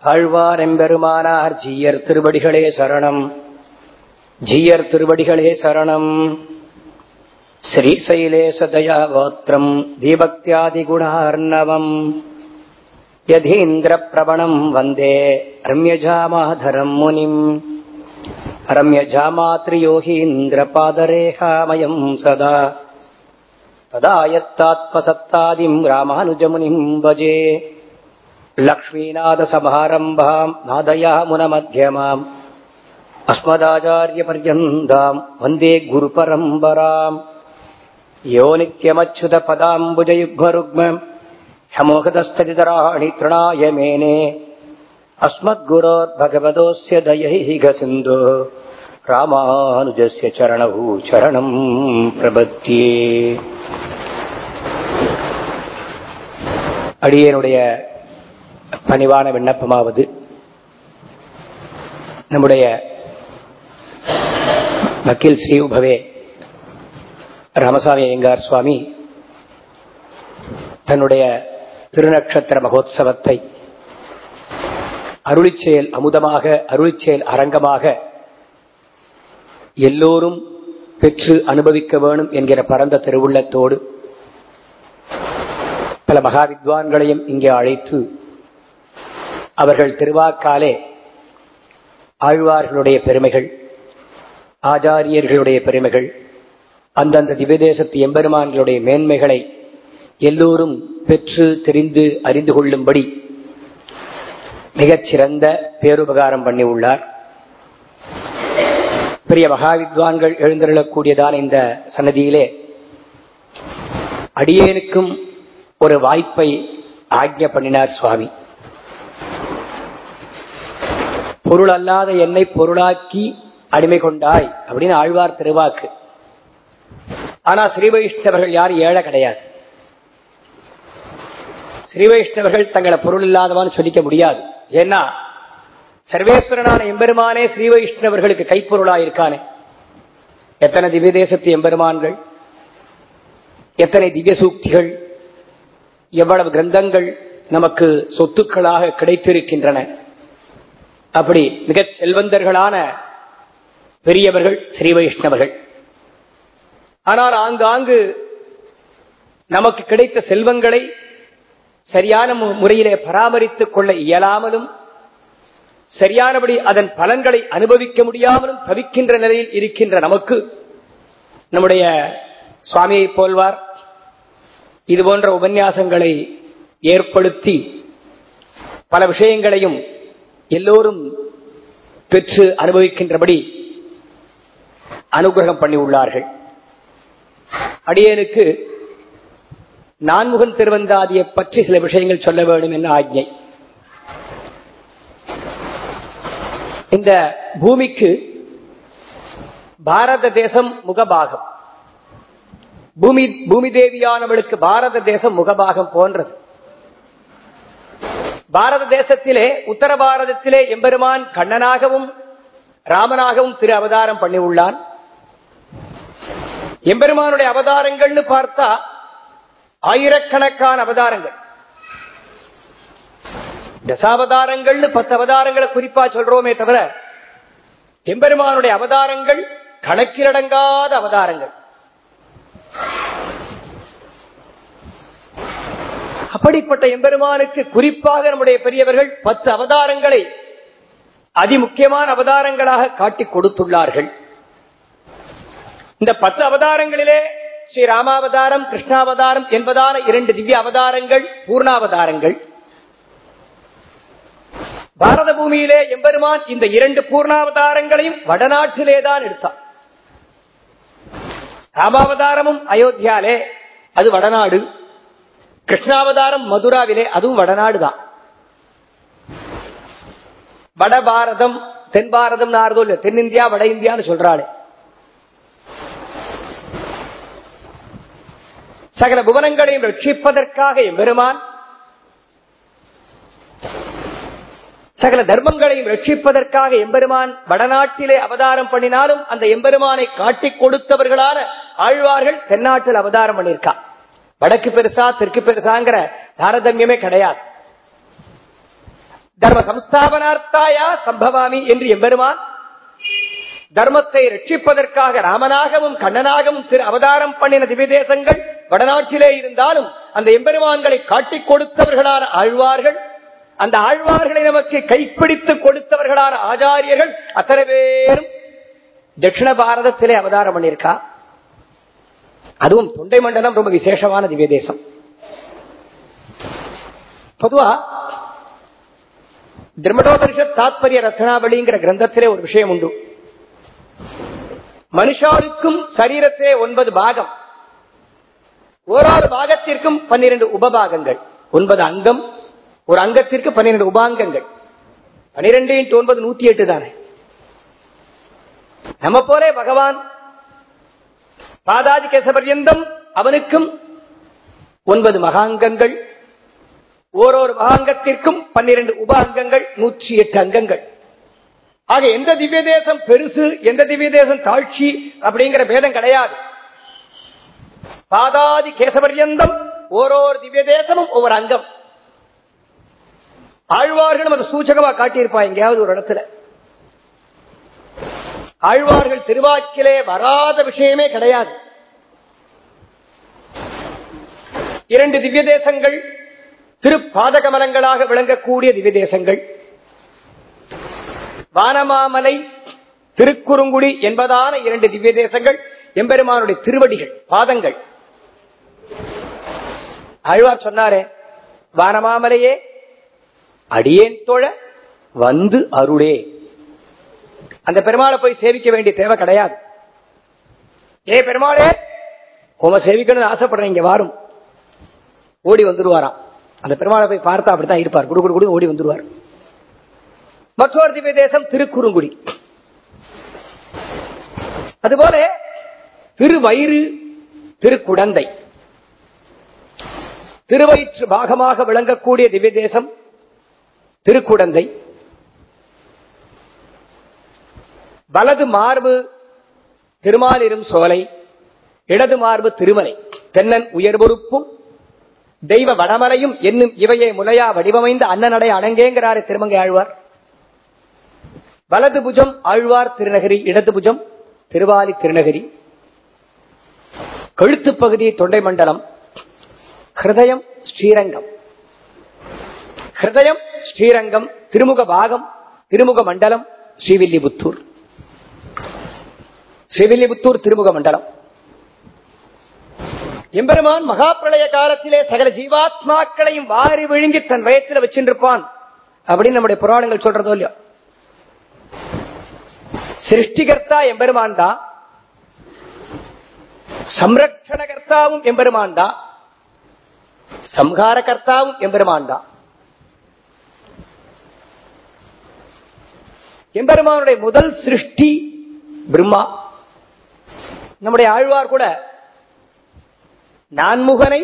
ஆழ்வார் எம்பெருமானார் ஜீயர் திருவடிகளே சரணம். ஜீயர் திருவடிகளே சரணம். ஸ்ரீசைலேசதயாவோத்திரம் தீபக்தியாதிகுணார்ணவம். யதீந்திரபிரபணம் வந்தே ரம்யஜாமாதரம் முனிம். ரம்யஜாமாத்ரியோகீந்திரபாதரேகாமயம் சதா ததாயத்தாத்மசத்தாதிம் ராமானுஜமுனிம் பஜே भजे लक्ष्मीनाथसमारम्भाम् नादयामुनमध्यमाम् अस्मदाचार्यपर्यन्ताम् वन्दे गुरुपरम्पराम् यो नित्यमच्युतपदाम्बुजयुग्मरुग्म ह्यमोहदस्तदितराणि तृणाय मेने अस्मद्गुरोर्भगवतोऽस्य दयैः सिन्धो रामानुजस्य चरणौ चरणम् प्रपद्ये அடியனுடைய பணிவான விண்ணப்பமாவது. நம்முடைய வக்கீல் ஸ்ரீ உபவே ராமசாமி ஐயங்கார் சுவாமி தன்னுடைய திருநக்ஷத்திர மகோத்சவத்தை அருளிச்செயல் அமுதமாக அருளிச்செயல் அரங்கமாக எல்லோரும் பெற்று அனுபவிக்க வேணும் என்கிற பரந்த திருவுள்ளத்தோடு பல மகா வித்வான்களையும் இங்கே அழைத்து அவர்கள் திருவாக்காலே ஆழ்வார்களுடைய பெருமைகள் ஆச்சாரியர்களுடைய பெருமைகள் அந்தந்த திவ்யதேசத்து எம்பெருமான்களுடைய மேன்மைகளை எல்லோரும் பெற்று தெரிந்து அறிந்து கொள்ளும்படி மிகச்சிறந்த பேருபகாரம் பண்ணி உள்ளார் பெரிய மகாவித்வான்கள் எழுந்தருளக்கூடியதான இந்த சன்னதியிலே அடியேனுக்கும் ஒரு வாய்ப்பை ஆக்ஞ பண்ணினார் சுவாமி. பொருள் அல்லாத என்னை பொருளாக்கி அடிமை கொண்டாய் அப்படின்னு ஆழ்வார் திருவாக்கு. ஆனா ஸ்ரீ வைஷ்ணவர்கள் யாரும் ஏழை கிடையாது. ஸ்ரீ வைஷ்ணவர்கள் தங்களை பொருள் இல்லாதவான்னு சொல்லிக்க முடியாது. ஏன்னா சர்வேஸ்வரனான எம்பெருமானே ஸ்ரீ வைஷ்ணவர்களுக்கு கைப்பொருளாயிருக்கானே எத்தனை திவ்ய தேசத்து எம்பெருமான்கள் எத்தனை திவ்ய சூக்திகள் எவ்வளவு கிரந்தங்கள் நமக்கு சொத்துக்களாக கிடைத்திருக்கின்றன. அப்படி மிக செல்வந்தர்களான பெரியவர்கள் ஸ்ரீ வைஷ்ணவர்கள். ஆனால் ஆங்காங்கு நமக்கு கிடைத்த செல்வங்களை சரியான முறையிலே பராமரித்துக் கொள்ள இயலாமலும் சரியானபடி அதன் பலன்களை அனுபவிக்க முடியாமலும் தவிக்கின்ற நிலையில் இருக்கின்ற நமக்கு நம்முடைய சுவாமியை போல்வார். இது போன்ற உபன்யாசங்களை ஏற்படுத்தி பல விஷயங்களையும் எல்லோரும் பெற்று அனுபவிக்கின்றபடி அனுகிரகம் பண்ணி உள்ளார்கள். அடியனுக்கு நான்முகன் திருவந்தாதியை பற்றி சில விஷயங்கள் சொல்ல வேண்டும் என்ற ஆஜ்ஞை. இந்த பூமிக்கு பாரத தேசம் முகபாகம். பூமி பூமி தேவியானவளுக்கு பாரத தேசம் முகபாகம் போன்றது. பாரத தேசத்திலே உத்தர பாரதத்திலே எம்பெருமான் கண்ணனாகவும் ராமனாகவும் திரு அவதாரம் பண்ணி உள்ளான் எம்பெருமானுடைய அவதாரங்கள்னு பார்த்தா ஆயிரக்கணக்கான அவதாரங்கள். தசாவதாரங்கள்னு பத்து அவதாரங்களை குறிப்பா சொல்றோமே தவிர எம்பெருமானுடைய அவதாரங்கள் கணக்கிலடங்காத அவதாரங்கள். அப்படிப்பட்ட எம்பெருமானுக்கு குறிப்பாக நம்முடைய பெரியவர்கள் பத்து அவதாரங்களை அதிமுக்கியமான அவதாரங்களாக காட்டி கொடுத்துள்ளார்கள். இந்த பத்து அவதாரங்களிலே ஸ்ரீ ராமாவதாரம் கிருஷ்ணாவதாரம் என்பதான இரண்டு திவ்ய அவதாரங்கள் பூர்ணாவதாரங்கள். பாரத பூமியிலே எம்பெருமான் இந்த இரண்டு பூர்ணாவதாரங்களையும் வடநாட்டிலேதான் எடுத்தான். ராமாவதாரமும் அயோத்தியாலே அது வடநாடு. கிருஷ்ணாவதாரம் மதுராவிலே அதுவும் வடநாடு தான் வட பாரதம் தென் பாரதம் ஆறுதோ இல்ல தென்னிந்தியா வட இந்தியான்னு சொல்றாளே. சகல புவனங்களையும் ரட்சிப்பதற்காக எம்பெருமான் சகல தர்மங்களையும் ரட்சிப்பதற்காக எம்பெருமான் வடநாட்டிலே அவதாரம் பண்ணினாலும் அந்த எம்பெருமானை காட்டிக் கொடுத்தவர்களான ஆழ்வார்கள் தென்னாட்டில் அவதாரம் பண்ணியிருக்கா. வடக்கு பெருசா தெற்கு பெருசாங்கிற தாரதமியமே கிடையாது. தர்ம சம்ஸ்தாபனார்த்தாயா சம்பவாமி என்று எம்பெருமான் தர்மத்தை ரட்சிப்பதற்காக ராமனாகவும் கண்ணனாகவும் திரு அவதாரம் பண்ணின திவ்யதேசங்கள் வடநாட்டிலே இருந்தாலும் அந்த எம்பெருமான்களை காட்டிக் கொடுத்தவர்களான ஆழ்வார்கள் அந்த ஆழ்வார்களை நமக்கு கைப்பிடித்து கொடுத்தவர்களான ஆச்சாரியர்கள் அத்தனை பேரும் தட்சிண பாரதத்திலே அவதாரம் பண்ணியிருக்கா. அதுவும் தொண்டை மண்டலம் ரொம்ப விசேஷமான திவ்ய தேசம் பொதுவா திருமடோபரிஷத் தாத்பரிய ரத்னாவளிங்கிற கிரந்தத்திலே ஒரு விஷயம் உண்டு. மனுஷாளுக்கும் சரீரத்திலே ஒன்பது பாகம். ஓராறு பாகத்திற்கும் பன்னிரண்டு உபபாகங்கள். ஒன்பது அங்கம் ஒரு அங்கத்திற்கு பன்னிரண்டு உபாங்கங்கள். பனிரெண்டு இன்ட்டு ஒன்பது நூத்தி எட்டு தானே? நம்ம போலே பகவான் பாதாதி கேசபர்யந்தம் அவனுக்கும் ஒன்பது மகாங்கங்கள் ஓரொரு மகாங்கத்திற்கும் பன்னிரண்டு உப அங்கங்கள் நூற்றி எட்டு அங்கங்கள். ஆக எந்த திவ்ய தேசம் பெருசு எந்த திவ்ய தேசம் தாழ்ச்சி அப்படிங்கிற பேதம் கிடையாது. பாதாதி கேசபர்யந்தம் ஓரோரு திவ்ய தேசமும் ஒவ்வொரு அங்கம். ஆழ்வார்களும் அது சூச்சகமா காட்டியிருப்பா எங்கேயாவது ஒரு இடத்துல. ஆழ்வார்கள் திருவாக்கிலே வராத விஷயமே கிடையாது. இரண்டு திவ்ய தேசங்கள் திருப்பாதகமலங்களாக விளங்கக்கூடிய திவ்ய தேசங்கள் வானமாமலை திருக்குறுங்குடி என்பதான இரண்டு திவ்ய தேசங்கள் எம்பெருமானுடைய திருவடிகள் பாதங்கள். ஆழ்வார் சொன்னாரே வானமாமலையே அடியேன் தோழ வந்து அருளே. அந்த பெருமாளை போய் சேவிக்க வேண்டிய தேவை கிடையாது. ஏ பெருமாளே உம சேவிக்கணும்னு ஆசைப்படுறேன் இங்க வாரும். ஓடி வந்துருவாராம். அந்த பெருமாளை போய் பார்த்தா அப்படித்தான் இருப்பார். குடு குடு குடு ஓடி வந்துருவார். மற்றொரு திவ்ய தேசம் திருக்குறுங்குடி. அதுபோல திருவயிறு திருக்குடந்தை. திருவயிற்று பாகமாக விளங்கக்கூடிய திவ்ய தேசம் திருக்குடந்தை. வலது மார்பு திருமாலிரும் சோலை இடது மார்பு திருமலை. தென்னன் உயர்பொறுப்பும் தெய்வ வடமலையும் என்னும் இவையே முலையா வடிவமைந்த அண்ணனடை அணங்கேங்கிறாரு திருமங்கை ஆழ்வார். வலது புஜம் ஆழ்வார் திருநகரி இடது புஜம் திருவாலி திருநகரி. கழுத்து பகுதி தொண்டை மண்டலம் ஹிருதயம் ஸ்ரீரங்கம். ஹிருதயம் ஸ்ரீரங்கம் திருமுக பாகம் திருமுக மண்டலம் ஸ்ரீவில்லிபுத்தூர். ஸ்ரீவில்லிபுத்தூர் திருமுக மண்டலம். எம்பெருமான் மகாபிரளய காலத்திலே சகல ஜீவாத்மாக்களையும் வாரி விழுங்கி தன் வயத்தில் வச்சிருப்பான். அப்படின்னு நம்முடைய புராணங்கள் சொல்றதோ இல்லையோ? சிருஷ்டிகர்த்தா எம்பெருமான் தான் சம்ரட்சணகர்த்தாவும் எம்பெருமான் தான் சம்ஹாரகர்த்தாவும் எம்பெருமான் தான் எம்பெருமானுடைய முதல் சிருஷ்டி பிரம்மா. நம்முடைய ஆழ்வார் கூட நான்முகனை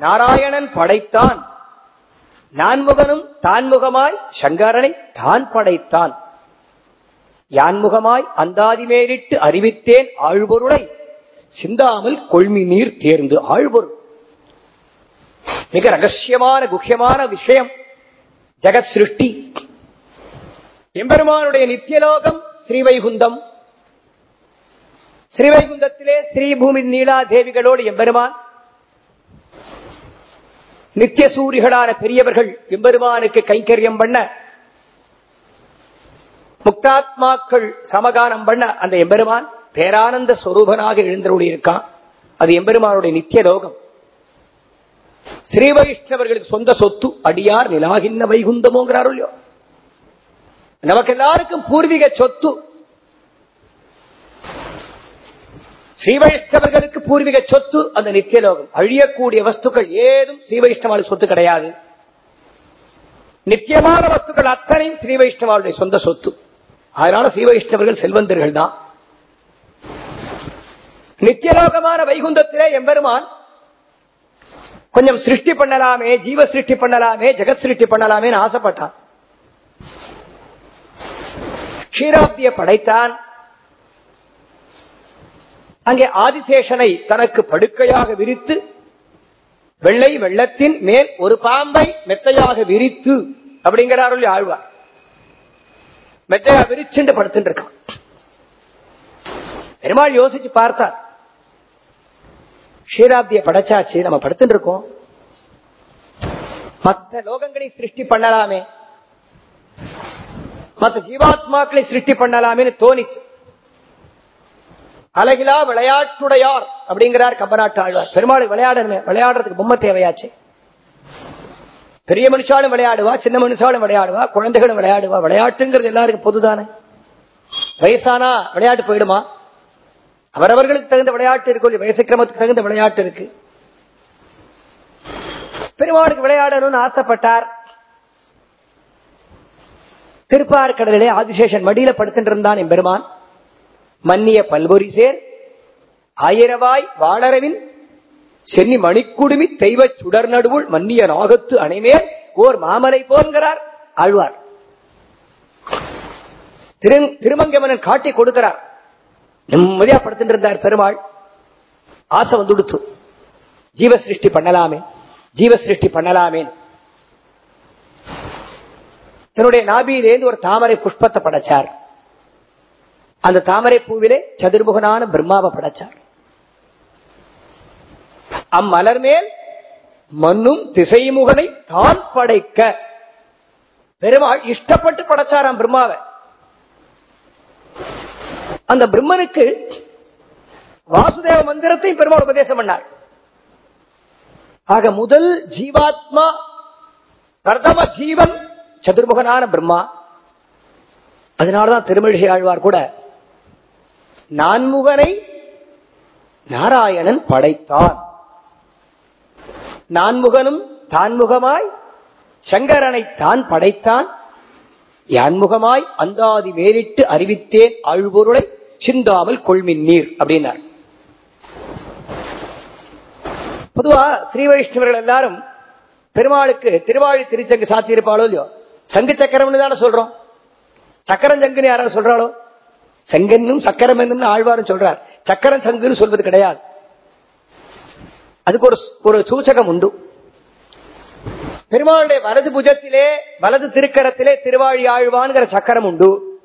நாராயணன் படைத்தான். நான்முகனும் தான்முகமாய் சங்கரனை தான் படைத்தான். யான்முகமாய் அந்தாதி மேலிட்டு அறிவித்தேன் ஆழ்பொருளை சிந்தாமல் கொள்மி நீர் தேர்ந்து ஆழ்பொருள். மிக ரகசியமான குக்கியமான விஷயம் ஜெகத் சிருஷ்டி எம்பெருமானுடைய நித்தியலோகம் ஸ்ரீவைகுந்தம். ஸ்ரீவைகுந்தத்திலே ஸ்ரீபூமி நீலா தேவிகளோடு எம்பெருமான் நித்திய சூரிகளான பெரியவர்கள் எம்பெருமானுக்கு கைங்கரியம் பண்ண முக்தாத்மாக்கள் சமகானம் பண்ண அந்த எம்பெருமான் பேரானந்த ஸ்வரூபனாக எழுந்தருளி இருக்கான் அது எம்பெருமானுடைய நித்திய லோகம் ஸ்ரீ வைஷ்ணவர்களுக்கு சொந்த சொத்து அடியார் நிலாகின்ன வைகுந்தமோங்கிறாரோ இல்லையோ? நமக்கு எல்லாருக்கும் பூர்வீக சொத்து ஸ்ரீவைஷ்ணவர்களுக்கு பூர்வீக சொத்து அந்த நித்தியலோகம். அழியக்கூடிய வஸ்துக்கள் ஏதும் ஸ்ரீ சொத்து கிடையாது. நித்தியமான வஸ்துக்கள் அத்தனையும் ஸ்ரீவைஷ்ணவாளுடைய சொந்த சொத்து. அதனால ஸ்ரீவைஷ்ணவர்கள் செல்வந்தர்கள் தான். நித்தியலோகமான வைகுந்தத்திலே எம்பெருமான் கொஞ்சம் சிருஷ்டி பண்ணலாமே ஜீவ சிருஷ்டி பண்ணலாமே ஜெகத் சிருஷ்டி பண்ணலாமே ஆசைப்பட்டான். க்ஷீராப்திய படைத்தான். அங்கே ஆதிசேஷனை தனக்கு படுக்கையாக விரித்து வெள்ளை வெள்ளத்தின் மேல் ஒரு பாம்பை மெத்தையாக விரித்து அப்படிங்கிறாரு ஆழ்வார். மெத்தையா விரிச்சுண்டு படுத்துட்டு இருக்கான் பெருமாள் யோசிச்சு பார்த்தார். ஷீராப்திய படைச்சாச்சு நம்ம படுத்துட்டு இருக்கோம் மற்ற லோகங்களை சிருஷ்டி பண்ணலாமே. மற்ற ஜீவாத்மாக்களை சிருஷ்டி பண்ணலாமே தோணிச்சு. அழகிலா விளையாட்டுடையார் அப்படிங்கிறார் கம்பநாட்டு ஆழ்வார். பெருமாள் விளையாடணுமே விளையாடுறதுக்கு பொம்மை தேவையாச்சு. பெரிய மனுஷாலும் விளையாடுவா சின்ன மனுஷாலும் விளையாடுவா குழந்தைகளும் விளையாடுவா விளையாட்டுங்கிறது எல்லாருக்கும் பொதுதானே. வயசானா விளையாட்டு போயிடுமா? அவரவர்களுக்கு தகுந்த விளையாட்டு இருக்கு வயசு கிரமத்துக்கு தகுந்த விளையாட்டு இருக்கு. பெருமாளுக்கு விளையாடணும்னு ஆசைப்பட்டார். திருப்பார் கடலிலே ஆதிசேஷன் மடியில படுத்துட்டு இருந்தான் என் பெருமான் மன்னிய பல்பொறி சேர் ஆயிரவாய் வாழறவின் சென்னி மணிக்குடுமி தெய்வ சுடர் நடுவுள் மன்னிய நாகத்து அணைமேல் ஓர் மாமலை போன்கிறார் ஆழ்வார். திருமங்கமனன் காட்டி கொடுக்கிறார். நிம்மதியா படுத்துட்டு இருந்தார் பெருமாள். ஆசை வந்துடுத்து. ஜீவ சிருஷ்டி பண்ணலாமே. ஜீவ சிருஷ்டி பண்ணலாமே தன்னுடைய நாபியிலேந்து ஒரு தாமரை புஷ்பத்தை படைச்சார். அந்த தாமரை பூவிலே சதுர்முகனான பிரம்மாவை படைச்சார். அம்மலர் மேல் மண்ணும் திசைமுகனை தான் படைக்க. பெருமாள் இஷ்டப்பட்டு படைச்சாராம் பிரம்மாவை. அந்த பிரம்மனுக்கு வாசுதேவ மந்திரத்தையும் பெருமாள் உபதேசம் பண்ணார். ஆக முதல் ஜீவாத்மா பிரதம ஜீவன் சதுர்முகனான பிரம்மா. அதனாலதான் திருமழிசை ஆழ்வார் கூட நான்முகனை நாராயணன் படைத்தான். நான்முகனும் தான்முகமாய் சங்கரனை தான் படைத்தான். யான்முகமாய் அந்தாதி மேலிட்டு அறிவித்தேன் ஆழ்பொருளை சிந்தாமல் கொள்மின் நீர் அப்படின்னார். பொதுவா ஸ்ரீ வைஷ்ணவர்கள் எல்லாரும் பெருமாளுக்கு திருவாழி திருச்சங்கு சாத்தியிருப்பாளோ இல்லையோ? சங்கு சக்கரம்னு தானே சொல்றோம். சக்கரம் சங்குன்னு யாராவது சொல்றாளோ? சங்கன்னும் சக்கரம் என்னும் ஆழ்வாரும் சொல்றார். சக்கரம் சங்குன்னு சொல்வது கிடையாது. அதுக்கு ஒரு ஒரு சூச்சகம் உண்டு. பெருமாளுடைய வலது புஜத்திலே வலது திருக்கரத்திலே திருவாழி ஆழ்வான்கிற சக்கரம் உண்டு.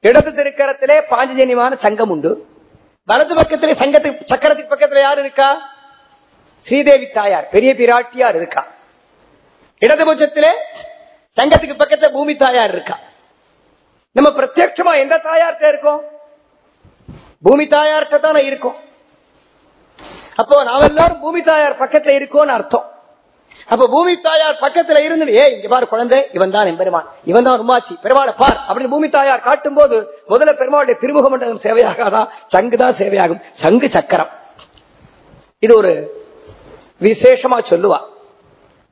இடது திருக்கரத்திலே பாஞ்சஜன்யமான சங்கம் உண்டு. வலது பக்கத்திலே சங்கத்துக்கு சக்கரத்துக்கு பக்கத்துல யார் இருக்கா? ஸ்ரீதேவி தாயார் பெரிய பிராட்டியார் இருக்கா. இடது பட்சத்திலே சங்கத்துக்கு பக்கத்துல பூமி தாயார் இருக்கா. நம்ம பிரத்யட்சமா எந்த தாயார்கிட்ட இருக்கோம்? பூமி தாயார்கிட்ட தானே இருக்கோம். அப்போ நாம் எல்லாரும் பூமி தாயார் பக்கத்துல இருக்கோம்னு அர்த்தம். அப்ப பூமி தாயார் பக்கத்துல இருந்து ஏ இங்க பாரு குழந்தை இவன் தான் பெருமான். இவன் தான் உமாச்சி பெருமாளை பார். அப்படின்னு பூமி தாயார் காட்டும் போது முதல்ல பெருமாளுடைய திருமுக மண்டலம் சேவையாகாதான் சங்கு தான் சேவையாகும். சங்கு சக்கரம். இது ஒரு விசேஷமா சொல்லுவா.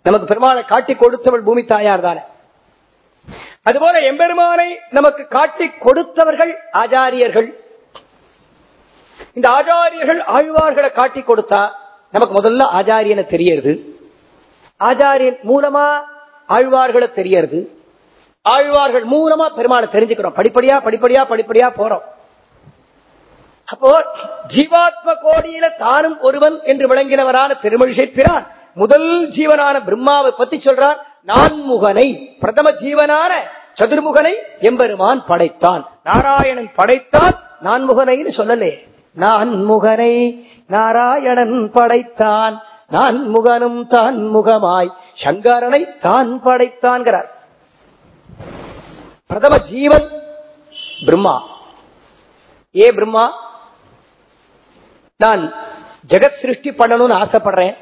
நமக்கு பெருமாளை காட்டி கொடுத்தவள் பூமி தாயார் தானே. அதுபோல எம்பெருமானை நமக்கு காட்டி கொடுத்தவர்கள் ஆச்சாரியர்கள். இந்த ஆச்சாரியர்கள் ஆழ்வார்களை காட்டி கொடுத்தா நமக்கு முதல்ல ஆச்சாரியனை தெரியறது. ஆச்சாரியன் மூலமா ஆழ்வார்களை தெரியறது. ஆழ்வார்கள் மூலமா பெருமானை தெரிஞ்சுக்கிறோம். படிப்படியா படிப்படியா படிப்படியா போறோம். அப்போ ஜீவாத்ம கோடியில தானும் ஒருவன் என்று விளங்கினவரான திருமழிசை பிறான் முதல் ஜீவனான பிரம்மாவை பத்தி சொல்றார். நான்முகனை பிரதம ஜீவனான சதுர்முகனை எம்பெருமான் படைத்தான். நாராயணன் படைத்தான். நான்முகனைன்னு சொல்லலே. நான்முகனை நாராயணன் படைத்தான். நான் முகனும் தான் முகமாய் சங்கரனை தான் படைத்தான்கிறார். பிரதம ஜீவன் பிரம்மா. ஏ பிரம்மா? நான் ஜெகத் சிருஷ்டி பண்ணணும்னு ஆசைப்படுறேன்.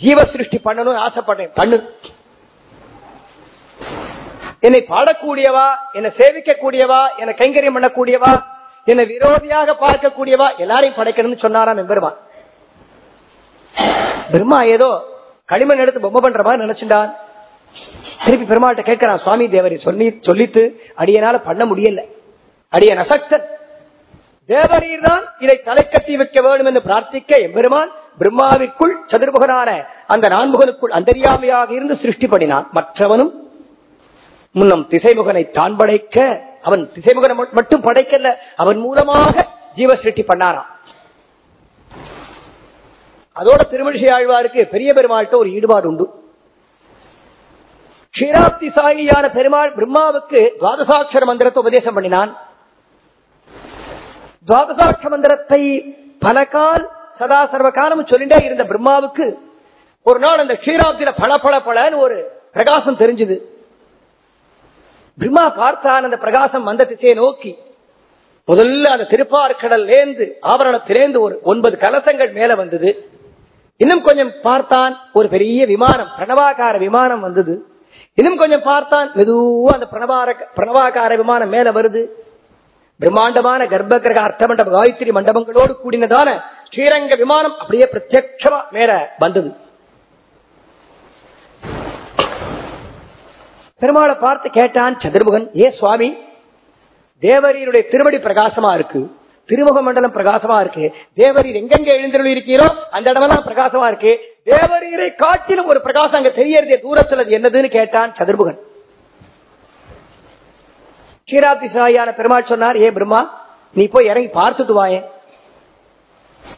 ஜீவ சிருஷ்டி பண்ணணும்னு ஆசைப்படுறேன். பண்ணு. என்னை பாடக்கூடியவா என்னை சேவிக்க கூடியவா என்னை கைங்கரியம் பண்ணக்கூடியவா என்னை விரோதியாக பார்க்கக்கூடியவா எல்லாரையும் படைக்கணும்னு சொன்னாராம் பெருமான். பெருமா ஏதோ களிமண் எடுத்து பொம்மை பண்ற மாதிரி நினைச்சுட்டான் திருப்பி பெருமாள்கிட்ட கேட்கிறான் சுவாமி தேவரை சொல்லி சொல்லித்து அடியனால பண்ண முடியல. அடியன் அசக்தன் தேவரீர் தான் இதை தலை கட்டி வைக்க வேண்டும் என்று பிரார்த்திக்க எம்பெருமான் பிரம்மாவிற்குள் சதுர்முகனான அந்த நான்முகனுக்குள் அந்தரியாமையாக இருந்து சிருஷ்டி பண்ணினான் மற்றவனும் முன்னம் திசைமுகனை தான் படைக்க அவன் திசைமுகனை மட்டும் படைக்கல அவன் மூலமாக ஜீவ சிருஷ்டி பண்ணாராம். அதோட திருமணிசை ஆழ்வாருக்கு பெரிய பெருமாள்கிட்ட ஒரு ஈடுபாடு உண்டு க்ஷீராப்தி சாயியான பெருமாள் பிரம்மாவுக்கு துவாதசாட்சர மந்திரத்தை உபதேசம் பண்ணினான். துவாதசாட்ச மந்திரத்தை பல கால் சதா சர்வ காலம் சொல்லிட்டே இருந்த பிரம்மாவுக்கு ஒரு நாள் அந்த க்ஷீராப்தியில பல பல பலன்னு ஒரு பிரகாசம் தெரிஞ்சது. பிரம்மா பார்த்தான் அந்த பிரகாசம் வந்த திசையை நோக்கி. முதல்ல அந்த திருப்பார்கடல்லேந்து ஆபரணத்திலேந்து ஒரு ஒன்பது கலசங்கள் மேல வந்தது. இன்னும் கொஞ்சம் பார்த்தான் ஒரு பெரிய விமானம் பிரணவாகார விமானம் வந்தது. இன்னும் கொஞ்சம் பார்த்தான் மெதுவா அந்த பிரணவார பிரணவாகார விமானம் மேல வருது. பிரம்மாண்டமான கர்ப்பகிரக அர்த்தமண்டப காயத்ரி மண்டபங்களோடு கூடினதான ஸ்ரீரங்க விமானம் அப்படியே பிரத்யட்சமா மேல வந்தது. பெருமாளை பார்த்து கேட்டான் சந்திரமுகன் ஏ சுவாமி தேவரீருடைய திருவடி பிரகாசமா இருக்கு. திருமுக மண்டலம் பிரகாசமா இருக்கு. தேவரீர் எங்கெங்க எழுந்தருள் இருக்கிறோம் அந்த இடமெல்லாம் பிரகாசமா இருக்கு. தேவரீரை காட்டிலும் ஒரு பிரகாசம் அங்க தெரியறது தூரத்துல அது என்னதுன்னு கேட்டான் சதுர்முகன். கீராப்தி சாயான பெருமாள் சொன்னார் ஏ பிரம்மா நீ போய் இறங்கி பார்த்துட்டு வாயேன்.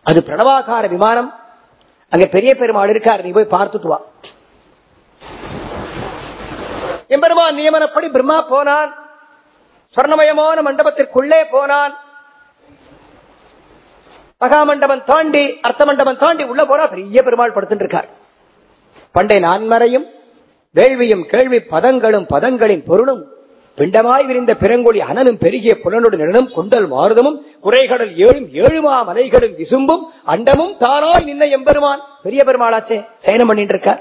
அது பிரணவாகார விமானம். அங்க பெரிய பெருமாள் இருக்கார் நீ போய் பார்த்துட்டு வா. எம்பெருமான் நியமனப்படி பிரம்மா போனான். சொர்ணமயமான மண்டபத்திற்குள்ளே போனான். மகாமண்டபம் தாண்டி அர்த்த மண்டபம் தாண்டி உள்ள போனா பெரிய பெருமாள் படுத்துட்டு இருக்கார் பண்டை நான்மறையும் வேள்வியும் கேள்வி பதங்களும் பதங்களின் பொருளும் பிண்டமாய் விரிந்த பிறங்கொழி அனலும் பெருகிய புலனோடு நிலனும் குண்டல் மாறுதமும் குறைகடல் ஏழும் ஏழுமா மலைகளும் விசும்பும் அண்டமும் தானாய் நின்ன எம்பெருமான். பெரிய பெருமாளாச்சே சயனம் பண்ணிட்டு இருக்கார்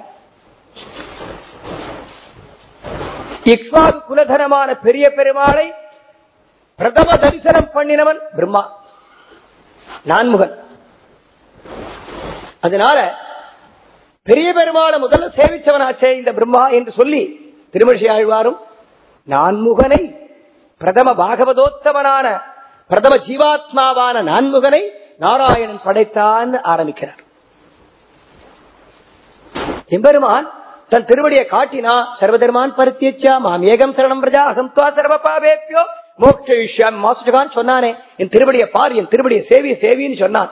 இக்வாது குலதனமான பெரிய பெருமாளை பிரதம தரிசனம் பண்ணினவன் பிரம்மா. நான்முகன். அதனால பெரிய பெருமாளை முதல்ல சேவிச்சவனாச்சே இந்த பிரம்மா என்று சொல்லி திருமழிசை ஆழ்வாரும் நான்முகனை பிரதம பாகவதோத்தமனான பிரதம ஜீவாத்மாவான நான்முகனை நாராயணன் படைத்தான் ஆரம்பிக்கிறார். எம்பெருமான் தன் திருவடியை காட்டினா சர்வதர்மான் பருத்தியச்சா மாம் ஏகம் சரணம் பிரஜா அகம் சர்வ பாவேப்பியோ மோக்ஷிஷ்யாம் மாசுகான் சொன்னானே என் திருவடியை பார் என் திருவடியை சேவிய சேவின்னு சொன்னான்.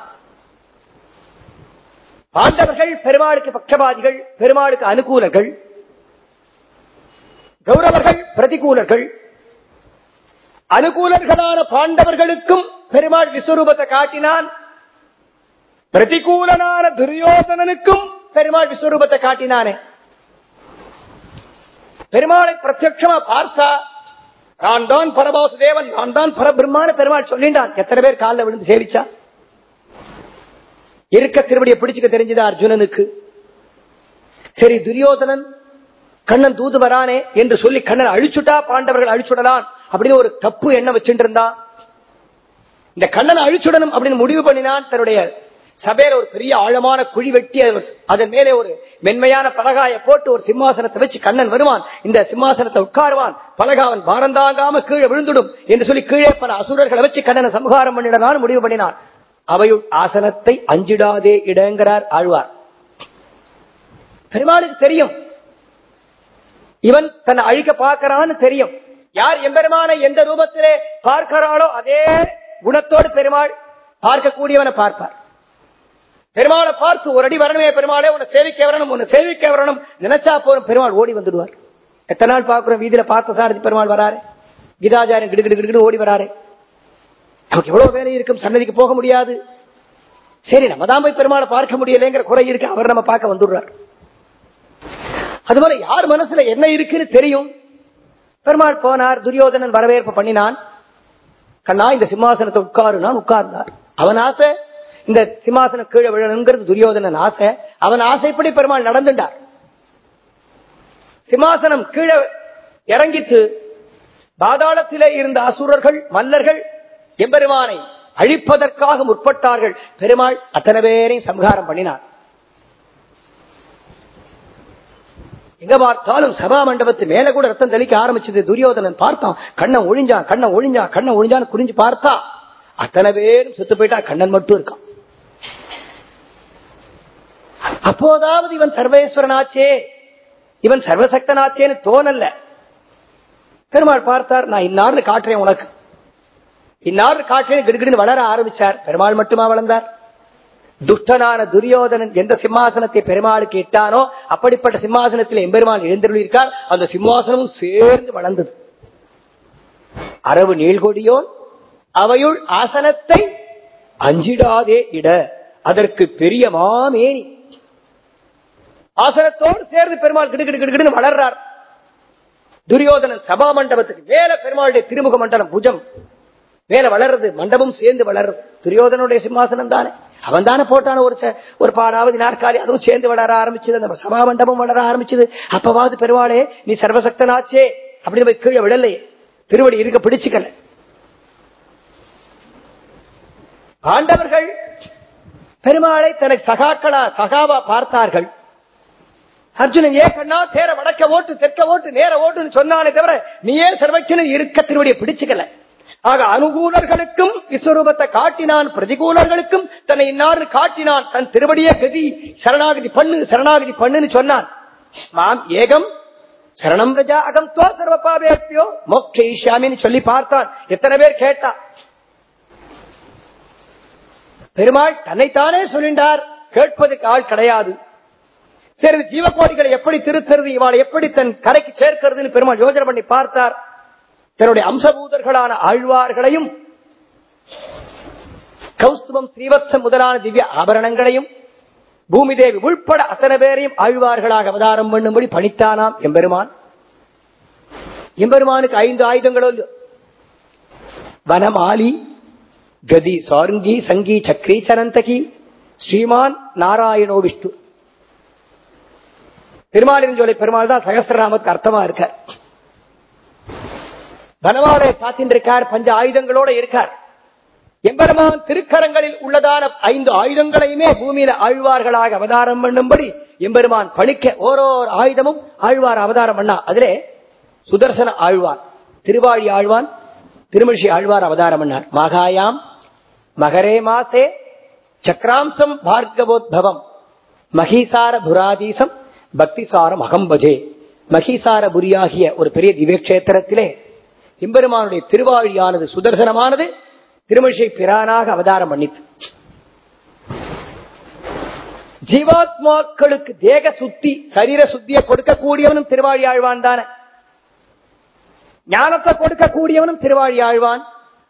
பாண்டவர்கள் பெருமாளுக்கு பக்ஷபாதிகள் பெருமாளுக்கு அனுகூலர்கள் கௌரவர்கள் பிரதிகூலர்கள் அனுகூலர்களான பாண்டவர்களுக்கும் பெருமாள் விஸ்வரூபத்தை காட்டினான். பிரதிகூலனான துரியோதனனுக்கும் பெருமாள் விஸ்வரூபத்தை காட்டினானே. பெருமாளை பிரத்யமா பார்த்தா நான் தான் பரபாசுதேவன் நான் தான் பரபிரம்மான பெருமாள் சொல்லிட்டான். எத்தனை பேர் காலில் விழுந்து சேவிச்சா? இருக்க திருவடியை பிடிச்சுக்க தெரிஞ்சது அர்ஜுனனுக்கு? சரி துரியோதனன் கண்ணன் தூது வரானே என்று சொல்லி கண்ணன் அழிச்சுட்டா பாண்டவர்கள் அழிச்சுடலாம் அப்படின்னு ஒரு தப்பு எண்ணம் வச்சுட்டு இருந்தான் இந்த கண்ணனை அழிச்சுடணும் அப்படின்னு முடிவு பண்ணினான் தன்னுடைய சபையில ஒரு பெரிய ஆழமான குழி வெட்டி அதன் மேலே ஒரு மென்மையான பலகாய போட்டு ஒரு சிம்மாசனத்தை வச்சு கண்ணன் வருவான். இந்த சிம்மாசனத்தை உட்காருவான். பலகாவன் பாரந்தாங்காம கீழே விழுந்துடும் என்று சொல்லி கீழே பல அசுரர்களை வச்சு கண்ணனை சமகாரம் பண்ணிடலாம் முடிவு பண்ணினான். அவையுள் ஆசனத்தை அஞ்சிடாதே இடங்கிறார் ஆழ்வார். பெருமாளுக்கு தெரியும். இவன் தன்னை அழிக்க பார்க்கிறான்னு தெரியும். யார் எம்பெருமான எந்த ரூபத்திலே பார்க்கிறானோ அதே குணத்தோடு பெருமாள் பார்க்கக்கூடியவனை பார்ப்பார். பெருமாளை பார்த்து ஒரு அடி வரணுமே பெருமாளே உன்னை சேவிக்க வரணும் உன்னை சேவிக்க வரணும். நினைச்சா போறோம் பெருமாள் ஓடி வந்துடுவார். எத்தனை நாள் பார்க்கிறோம் வீதியில பார்த்த சாரதி பெருமாள் வராரு. கீதாச்சாரியம் கிடுகிடு கிடுகிடு ஓடி வராரு. நமக்கு எவ்வளவு வேலை இருக்கும் சன்னதிக்கு போக முடியாது. சரி நம்ம தான் போய் பெருமாளை பார்க்க முடியலைங்கிற குறை இருக்கு அவர் நம்ம பார்க்க வந்துடுறாரு. அதுபோல யார் மனசுல என்ன இருக்குன்னு தெரியும். பெருமாள் போனார் துரியோதனன் வரவேற்பு பண்ணினான். கண்ணா இந்த சிம்மாசனத்தை உட்காருனான் உட்கார்ந்தார். அவன் ஆசை இந்த சிம்மாசனம் கீழே விழணுங்கிறது துரியோதனன் ஆசை. அவன் ஆசைப்படி பெருமாள் நடந்துட்டார். சிம்மாசனம் கீழே இறங்கித்து பாதாளத்திலே இருந்த அசுரர்கள் மல்லர்கள் எம்பெருமானை அழிப்பதற்காக முற்பட்டார்கள். பெருமாள் அத்தனை பேரையும் சம்ஹாரம் பண்ணினார். எங்க பார்த்தாலும் சபா மண்டபத்து மேல கூட ரத்தம் தெளிக்க ஆரம்பிச்சது துரியோதனன். பார்த்தான். கண்ணை ஒழிஞ்சான் கண்ணை ஒழிஞ்சான் கண்ணை ஒழிஞ்சான்னு குறிஞ்சு பார்த்தா அத்தனை பேரும் செத்து போயிட்டா கண்ணன் மட்டும் இருக்கான். அப்போதாவது இவன் சர்வேஸ்வரனாச்சே இவன் சர்வசக்தனாச்சேன்னு தோணல்ல பெருமாள் பார்த்தார் நான் இன்னார்னு காட்டுறேன் உனக்கு. இன்னார்னு காற்றே கிடுகிடுன்னு வளர ஆரம்பிச்சார். பெருமாள் மட்டுமா வளர்ந்தார்? துஷ்டனான துரியோதனன் எந்த சிம்மாசனத்தை பெருமாளுக்கு இட்டானோ அப்படிப்பட்ட சிம்மாசனத்தில் எம்பெருமான் எழுந்தருளிருக்கார் அந்த சிம்மாசனமும் சேர்ந்து வளர்ந்தது. அரவு நீள்கொடியோன் அவையுள் ஆசனத்தை அஞ்சிடாதே இட அதற்கு பெரிய மாமேனி. ஆசனத்தோடு சேர்ந்து பெருமாள் கிடுகிடு கிடுகிடுன்னு வளர்றார். துரியோதனன் சபா மண்டபத்துக்கு மேல பெருமாளுடைய திருமுக மண்டலம் புஜம். மேல வளர்றது மண்டபம் சேர்ந்து வளர்றது. துரியோதனுடைய சிம்மாசனம் தானே அவன் தானே போட்டான ஒரு ச- ஒரு பாடாவது நாற்காலி அதுவும் சேர்ந்து வளர ஆரம்பிச்சது அந்த சபா மண்டபம் வளர ஆரம்பிச்சது. அப்பவாவது பெருமாளே நீ சர்வசக்தனாச்சே அப்படின்னு போய் கீழே விடலையே திருவடி இருக்க பிடிச்சுக்கல. ஆண்டவர்கள் பெருமாளை தனக்கு சகாக்களா சகாவா பார்த்தார்கள். அர்ஜுனன் ஏ கண்ணா தேர வடக்க ஓட்டு தெற்க ஓட்டு நேர ஓட்டுன்னு சொன்னாலே தவிர நீயே சர்வச்சனன் இருக்க திருவடியை பிடிச்சுக்கல. ஆக அனுகூலர்களுக்கும் விஸ்வரூபத்தை காட்டினான் பிரதிகூலர்களுக்கும் தன்னை இன்னார்னு காட்டினான். தன் திருவடிய கதி சரணாகதி பண்ணு சரணாகதி பண்ணுன்னு சொன்னான். மாம் ஏகம் சரணம் ரஜா அகம் தோ சர்வ சொல்லி பார்த்தான். எத்தனை பேர் கேட்டா? பெருமாள் தன்னைத்தானே சொல்லிண்டார் கேட்பதுக்கு ஆள் கிடையாது. சரி ஜீவகோடிகளை எப்படி திருத்துறது இவாளை எப்படி தன் கரைக்கு சேர்க்கிறதுன்னு பெருமாள் யோஜனை பண்ணி பார்த்தார். தன்னுடைய அம்சபூதர்களான ஆழ்வார்களையும் கௌஸ்துவம் ஸ்ரீவத்சம் முதலான திவ்ய ஆபரணங்களையும் பூமி தேவி உள்பட அத்தனை பேரையும் ஆழ்வார்களாக அவதாரம் பண்ணும்படி பணித்தானாம் எம்பெருமான். எம்பெருமானுக்கு ஐந்து ஆயுதங்களோ வனமாலி கதி சாருங்கி சங்கி சக்ரி சனந்தகி ஸ்ரீமான் நாராயணோ விஷ்ணு. திருமாலின் ஜோலை பெருமாள் தான் சகசிரநாமத்துக்கு அர்த்தமா இருக்கார் வனவாலை சாத்தின் இருக்கார் பஞ்ச ஆயுதங்களோட இருக்கார். எம்பெருமான் திருக்கரங்களில் உள்ளதான ஐந்து ஆயுதங்களையுமே பூமியில ஆழ்வார்களாக அவதாரம் பண்ணும்படி எம்பெருமான் பழிக்க ஓரோர் ஆயுதமும் ஆழ்வார் அவதாரம் பண்ணா. அதிலே சுதர்சன ஆழ்வார் திருவாழி ஆழ்வான் திருமிஷி ஆழ்வார் அவதாரம் பண்ணார். மகாயாம் மகரே மாசே சக்கராம்சம் பார்கவோத்பவம் மகிசார புராதீசம் பக்திசாரம் அகம்பஜே. மகிசாரபுரியாகிய ஒரு பெரிய திவ்யக்ஷேத்திரத்திலே எம்பெருமானுடைய திருவாழியானது சுதர்சனமானது திருமிஷை பிரானாக அவதாரம் பண்ணித்து. ஜீவாத்மாக்களுக்கு தேக சுத்தி சரீர சுத்தியை கொடுக்கக்கூடியவனும் திருவாழி ஆழ்வான் தானே. ஞானத்தை கொடுக்கக்கூடியவனும் திருவாழி ஆழ்வான்.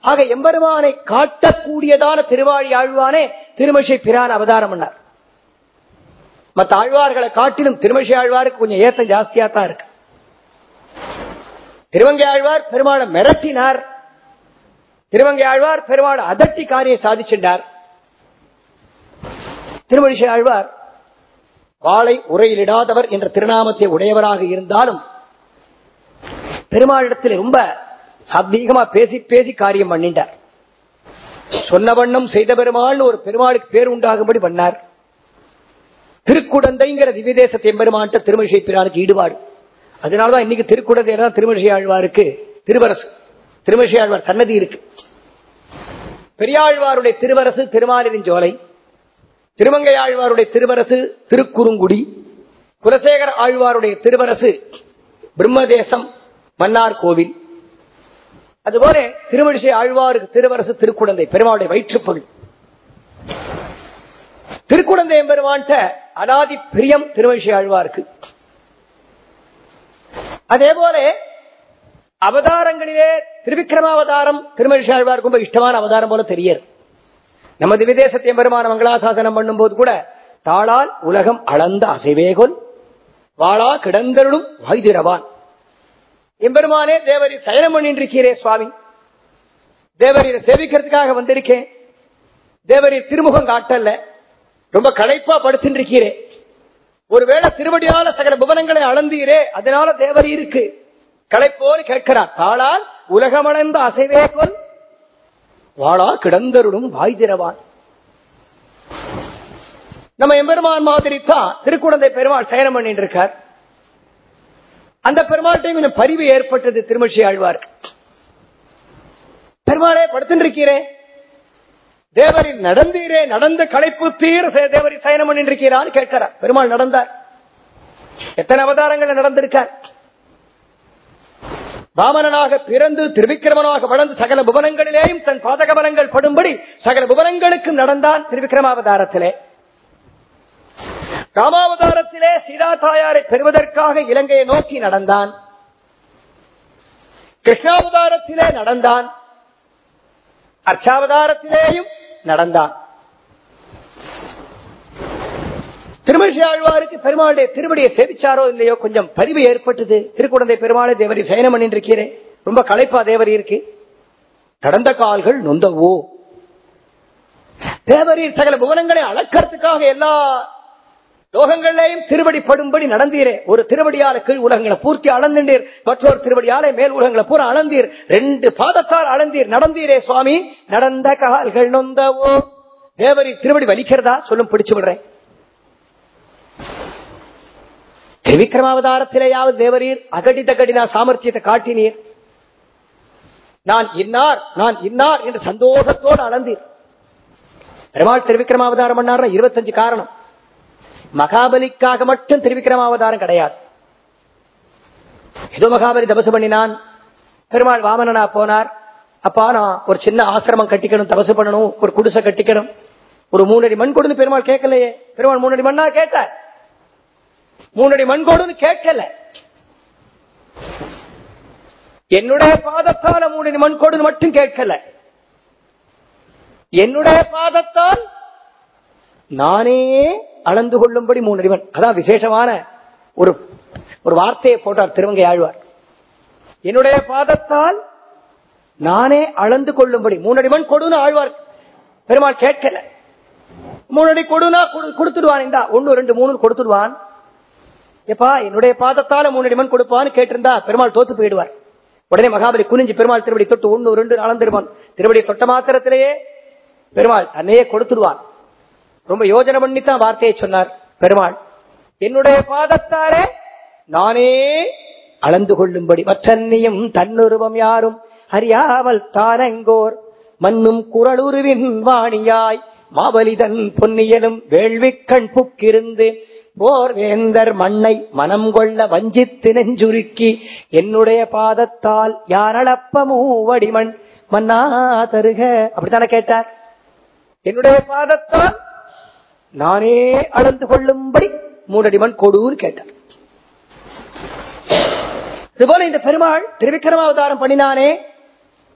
ஆக எம்பெருமானை காட்டக்கூடியதான திருவாழி ஆழ்வானே திருமஷை பிரான் அவதாரம் பண்ணார். மற்ற ஆழ்வார்களை காட்டிலும் திருமஷை ஆழ்வாருக்கு கொஞ்சம் ஏத்தம் ஜாஸ்தியா தான் இருக்கு. திருவங்கை ஆழ்வார் பெருமாளை மிரட்டினார். திருவங்கை ஆழ்வார் பெருமாளை அதட்டி காரியம் சாதிச்சின்றார். திருமழிசை ஆழ்வார் வாளை உரையிலிடாதவர் என்ற திருநாமத்தை உடையவராக இருந்தாலும் பெருமாளிடத்தில் ரொம்ப சாத்வீகமா பேசி பேசி காரியம் பண்ணிட்டார் சொன்ன வண்ணம் செய்த பெருமாள் ஒரு பெருமாளுக்கு பேர் உண்டாகும்படி பண்ணார். திருக்குடந்தைங்கிற திவ்யதேசத்தை எம்பெருமான்ட்ட திருமழிசை பிரானுக்கு ஈடுபாடு. அதனாலதான் இன்னைக்கு திருக்குடந்தை திருமஷி ஆழ்வாருக்கு திருவரசு. திருமஷி ஆழ்வார் சன்னதி இருக்கு. பெரியாழ்வாருடைய திருவரசு திருமாலின் ஜோலை. திருமங்கை ஆழ்வாருடைய திருவரசு திருக்குறுங்குடி. குலசேகர ஆழ்வாருடைய திருவரசு பிரம்மதேசம் மன்னார் கோவில். அதுபோல திருமழிசை ஆழ்வாருக்கு திருவரசு திருக்குடந்தை பெருமாளுடைய வயிற்றுப்பகுதி. திருக்குடந்தை பெருமான்ட்ட அனாதி பிரியம் திருமழிசை ஆழ்வாருக்கு. அதே போல அவதாரங்களிலே திருவிக்ரமாவதாரம் திருமழிசை ரொம்ப இஷ்டமான அவதாரம் போல தெரியாது நமது விதேசத்தை எம்பெருமான மங்களாசாசனம் பண்ணும்போது கூட தாளால் உலகம் அளந்த அசைவேகொல் வாழா கிடந்தருளும் வாய்திரவான். எம்பெருமானே தேவரி சயனம் பண்ணிருக்கிறே சுவாமி. தேவரீரை சேவிக்கிறதுக்காக வந்திருக்கேன். தேவரீர் திருமுகம் காட்டல ரொம்ப களைப்பா படுத்துருக்கிறே ஒருவேளை திருவடியால சகல புவனங்களை அளந்தீரே அதனால தேவர் இருக்கு. களைப்போர் கேட்கிறார். தாளால் உலகமடைந்த அசைவே கொல் வாழா கிடந்தருடும் வாய் திறவான். நம்ம எம்பெருமான் மாதிரி தான் திருக்குழந்தை பெருமாள் சயனம் பண்ணிட்டு இருக்கார் அந்த பெருமாள்கிட்டையும் கொஞ்சம் பரிவு ஏற்பட்டது திருமச்சி ஆழ்வார். பெருமாளே படுத்துட்டு இருக்கிறேன் தேவரை நடந்தீரே நடந்த களைப்பு தீர தேவரி சயனம் பண்ணிட்டு கேட்கிறார். பெருமாள் நடந்தார். எத்தனை அவதாரங்கள் நடந்திருக்கார்? வாமனனாக பிறந்து திருவிக்கிரமனாக வளர்ந்து சகல புவனங்களிலேயும் தன் பாதகபலங்கள் படும்படி சகல புவனங்களுக்கும் நடந்தான் திருவிக்கிரமாவதாரத்திலே ராமாவதாரத்திலே சீதா தாயாரை பெறுவதற்காக இலங்கையை நோக்கி நடந்தான். கிருஷ்ணாவதாரத்திலே நடந்தான். அர்ச்சாவதாரத்திலேயும் நடந்தான் திருமணி ஆழ்வாருக்கு பெருமாளுடைய திருவடியை சேவிச்சாரோ இல்லையோ கொஞ்சம் பரிவு ஏற்பட்டது. திருக்குழந்தை பெருமாளை தேவரி சயனம் பண்ணிட்டு இருக்கிறேன் ரொம்ப களைப்பா தேவரி இருக்கு. கடந்த கால்கள் நொந்தவோ. தேவரீர் சகல புவனங்களை அளக்கிறதுக்காக எல்லா லோகங்களையும் திருவடி படும்படி நடந்தீரே. ஒரு திருவடியால கீழ் உலகங்களை பூர்த்தி அளந்தீர். மற்றொரு திருவடியால மேல் உலகங்களை பூரா அளந்தீர். ரெண்டு பாதத்தால் அளந்தீர். நடந்தீரே சுவாமி. நடந்த கால்கள் நொந்தவோ. தேவரி திருவடி வலிக்கிறதா? சொல்லும் பிடிச்சு விடுறேன். திரிவிக்ரமாவதாரத்திலேயாவது தேவரீர் அகடி தகடினா சாமர்த்தியத்தை காட்டினீர். நான் இன்னார் நான் இன்னார் என்று சந்தோஷத்தோடு அளந்தீர். பெருமாள் திருவிக்ரமாவதாரம் பண்ணார் இருபத்தஞ்சு காரணம். மகாபலிக்காக மட்டும் திருவிக்ரமாவதாரம் கிடையாது. ஏதோ மகாபலி தபசு பண்ணினான். பெருமாள் வாமனனா போனார். அப்பா நான் ஒரு சின்ன ஆசிரமம் கட்டிக்கணும் தபசு பண்ணணும் ஒரு குடிசை கட்டிக்கணும். ஒரு மூணடி மண் கொடுன்னு பெருமாள் கேட்கலையே. பெருமாள் மூணடி மண்ணா கேட்ட மூணடி மண் கொடுன்னு கேட்கல. என்னுடைய பாதத்தால மூணடி மண் கொடுன்னு மட்டும் கேட்கல. என்னுடைய பாதத்தால் நானே அளந்து கொள்ளும்படி மூணு அடிமன் அதான் விசேஷமான ஒரு ஒரு வார்த்தையை போட்டார் திருவங்கை ஆழ்வார். என்னுடைய பாதத்தால் நானே அளந்து கொள்ளும்படி. மூணு அடிமன் கொடுன்னு ஆழ்வார் பெருமாள் கேட்கல. மூணடி கொடுனா கொடுத்துடுவான் இந்தா. ஒன்னு ரெண்டு மூணு கொடுத்துடுவான். எப்பா என்னுடைய பாதத்தால மூணடி மண் கொடுப்பான்னு கேட்டிருந்தா பெருமாள் தோத்து போயிடுவார். உடனே மகாபலி குனிஞ்சு பெருமாள் திருவடி தொட்டு ஒன்னு ரெண்டு அளந்திருவான் திருவடி தொட்ட மாத்திரத்திலேயே பெருமாள் தன்னையே கொடுத்துடுவான். ரொம்ப யோஜனை பண்ணித்தான் வார்த்தையை சொன்னார். பெருமாள் என்னுடைய பாதத்தாலே நானே அளந்து கொள்ளும்படி மற்றன்னியும் தன்னுருவம் யாரும் அறியாமல் தானங்கோர். மண்ணும் குரலுருவின் வாணியாய் மாபலிதன் பொன்னியலும் வேள்விக்கண் புக்கிருந்து போர் வேந்தர் மண்ணை மனம் கொள்ள வஞ்சித்து நெஞ்சுருக்கி என்னுடைய பாதத்தால் யாரளப்ப மூவடிமண் மன்னா தருக அப்படித்தானே கேட்டார். என்னுடைய பாதத்தால் நானே அளந்து கொள்ளும்படி மூடடிமன் கொடுன்னு கேட்டார் இதுபோல இந்த பெருமாள் திருவிக்கிரமாவதாரம் பண்ணினானே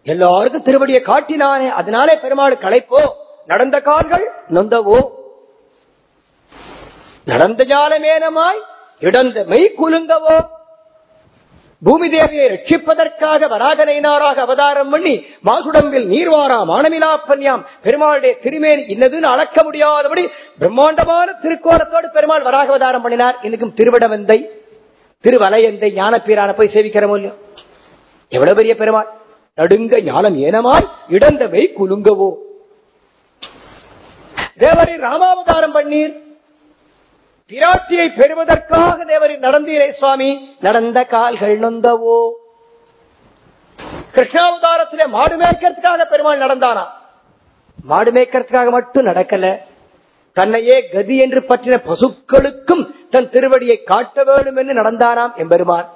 எல்லாருக்கும் திருவடியை காட்டினானே அதனாலே பெருமாள் களைப்போ நடந்த கால்கள் நொந்தவோ? நடந்த ஜாலமேனமாய் இடந்த மெய் குலுங்கவோ? பூமி தேவியை ரட்சிப்பதற்காக வராகனைனாராக அவதாரம் பண்ணி மாசுடம்பில் நீர்வாரா மானமிலாப்பன்யாம் பெருமாளுடைய திருமேனி இன்னதுன்னு அளக்க முடியாதபடி பிரம்மாண்டமான திருக்கோலத்தோடு பெருமாள் வராக அவதாரம் பண்ணினார். இன்னைக்கும் திருவிடவந்தை திருவலையந்தை ஞானப்பீரான போய் சேவிக்கிறோம் இல்லையோ எவ்வளவு பெரிய பெருமாள்? நடுங்க ஞானம் ஏனமாய் இடந்தவை குலுங்கவோ. தேவரை ராமாவதாரம் பண்ணீர். பிராட்டியை பெறுவதற்காக தேவரின் நடந்தீரே சுவாமி. நடந்த கால்கள் நொந்தவோ? கிருஷ்ணாவதாரத்திலே மாடு மேய்க்கிறதுக்காக பெருமாள் நடந்தானா? மாடு மேய்க்கிறதுக்காக மட்டும் நடக்கல. தன்னையே கதி என்று பற்றின பசுக்களுக்கும் தன் திருவடியை காட்ட வேண்டும் என்று நடந்தானாம் எம்பெருமான்.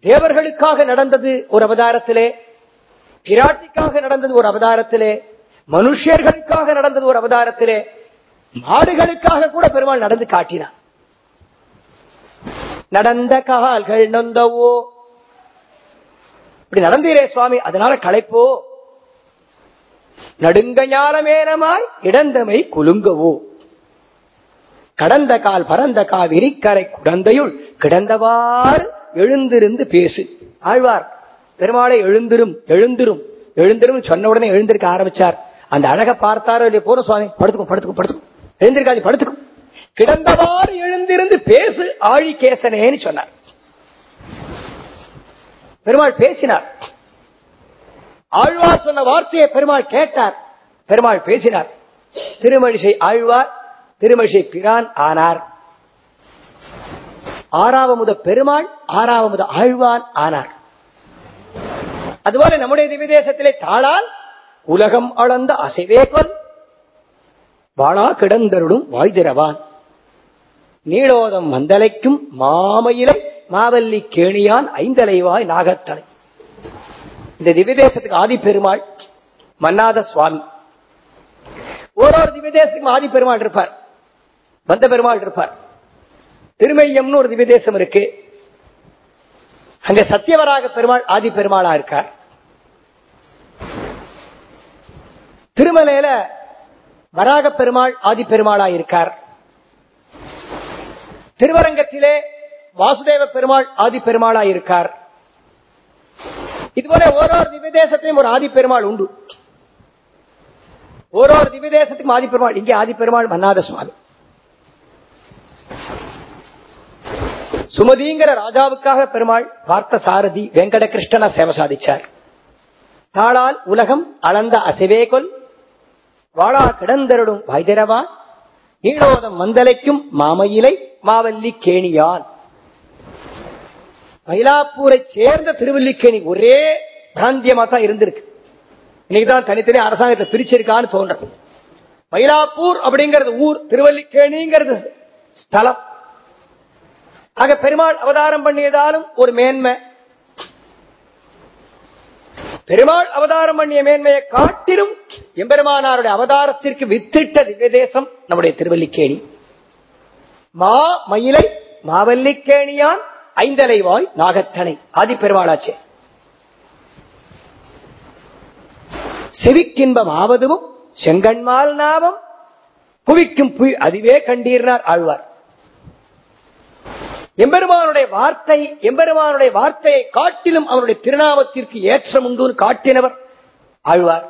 தேவர்களுக்காக நடந்தது ஒரு அவதாரத்திலே பிராட்டிக்காக நடந்தது ஒரு அவதாரத்திலே மனுஷர்களுக்காக நடந்தது ஒரு அவதாரத்திலே மாடுகளுக்காக கூட பெருமாள் நடந்து காட்டினார். நடந்த கால்கள் நொந்தவோ? இப்படி நடந்தீரே சுவாமி அதனால களைப்போ? நடுங்க ஞானமேனமாய் இடந்தமை குலுங்கவோ? கடந்த கால் பரந்த கா விரிக்கரை குடந்தையுள் கிடந்தவாறு எழுந்திருந்து பேசு. ஆழ்வார் பெருமாளை எழுந்திரும் எழுந்திரும் எழுந்திரும் சொன்ன உடனே எழுந்திருக்க ஆரம்பிச்சார். அந்த அழக பார்த்தாரோ இல்லையா? போற சுவாமி படுத்துக்கும் படுத்துக்கும் படுத்துக்கும் எழுந்திருக்காது படுத்துக்கும் கிடந்தவாறு எழுந்திருந்து பேசு ஆழி கேசனேன்னு சொன்னார். பெருமாள் பேசினார். ஆழ்வார் சொன்ன வார்த்தையை பெருமாள் கேட்டார். பெருமாள் பேசினார். திருமழிசை ஆழ்வார் திருமழிசை பிரான் ஆனார். ஆறாவமுத பெருமாள் ஆறாவமுத ஆழ்வான் ஆனார். அதுபோல நம்முடைய திவ்யதேசத்திலே தாளால் உலகம் அளந்த அசைவே வாழா கிடந்தருடும் வாய்திரவான். நீளோதம் மந்தலைக்கும் மாமையிலை மாவல்லி கேணியான் ஐந்தலைவாய் நாகத்தலை. இந்த திவ்யதேசத்துக்கு ஆதி பெருமாள் மன்னாத சுவாமி. ஒரு ஒரு திவ்யதேசத்துக்கும் ஆதி பெருமாள் இருப்பார். வந்த பெருமாள் இருப்பார். திருமையம்னு ஒரு திவ்யதேசம் இருக்கு. அங்க சத்தியவராக பெருமாள் ஆதி பெருமாளா இருக்கார். திருமலையில வராக பெருமாள் ஆதிப்பெருமாளா இருக்கார். திருவரங்கத்திலே வாசுதேவ பெருமாள் ஆதிப்பெருமாளா இருக்கார். இதுபோல ஓரோரு திவ்யதேசத்தையும் ஒரு ஆதி பெருமாள் உண்டு. ஓரோரு திவ்யதேசத்துக்கும் ஆதி பெருமாள் இங்கே ஆதி பெருமாள் மன்னாத சுவாமி சுமதிங்கிற ராஜாவுக்காக பெருமாள் பார்த்த சாரதி வெங்கட கிருஷ்ணன சேவை சாதிச்சார் தாளால் உலகம் அளந்த அசைவே கொல் வாழா கிடந்தருடும் வைதரவா நீளோதம் மந்தலைக்கும் மாமயிலை மாவல்லி கேணியான். மயிலாப்பூரை சேர்ந்த திருவல்லிக்கேணி ஒரே பிராந்தியமா தான் இருந்திருக்கு. இன்னைக்குதான் தனித்தனி அரசாங்கத்தை பிரிச்சிருக்கான்னு தோன்றது மயிலாப்பூர் அப்படிங்கறது ஊர் திருவல்லிக்கேணிங்கிறது ஸ்தலம். ஆக பெருமாள் அவதாரம் பண்ணியதாலும் ஒரு மேன்மை. பெருமாள் அவதாரம் பண்ணிய மேன்மையை காட்டிலும் எம்பெருமானாருடைய அவதாரத்திற்கு வித்திட்ட திவ்யதேசம் நம்முடைய திருவல்லிக்கேணி. மா மயிலை மாவல்லிக்கேணியான் ஐந்தலைவாய் நாகத்தனை. ஆதி பெருமாளாச்சே செவிக்கின்பம் ஆவதுவும் செங்கண்மால் நாமம் புவிக்கும் புய் அதுவே கண்டீர்னார் ஆழ்வார். எம்பெருமானுடைய வார்த்தை எம்பெருமானுடைய வார்த்தையை காட்டிலும் அவருடைய திருநாமத்திற்கு ஏற்றம் உண்டு காட்டினவர் ஆழ்வார்.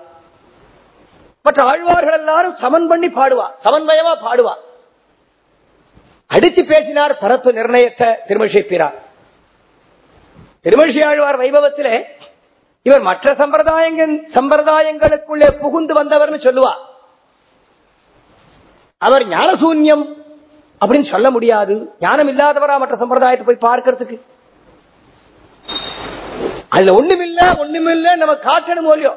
மற்ற ஆழ்வார்கள் எல்லாரும் சமன் பண்ணி பாடுவார் சமன்வயமா பாடுவார் அடிச்சு பேசினார் பரத்து நிர்ணயத்தை பிரார் திருமஷி ஆழ்வார் வைபவத்திலே இவர் மற்ற சம்பிரதாயங்கள் சம்பிரதாயங்களுக்குள்ளே புகுந்து வந்தவர்னு சொல்லுவார் அவர் ஞானசூன்யம் அப்படின்னு சொல்ல முடியாது. ஞானம் இல்லாதவரா மற்ற சம்பிரதாயத்தை போய் பார்க்கறதுக்கு. அதுல ஒண்ணுமில்ல ஒண்ணுமில்ல நம்ம காட்டணும் இல்லையோ?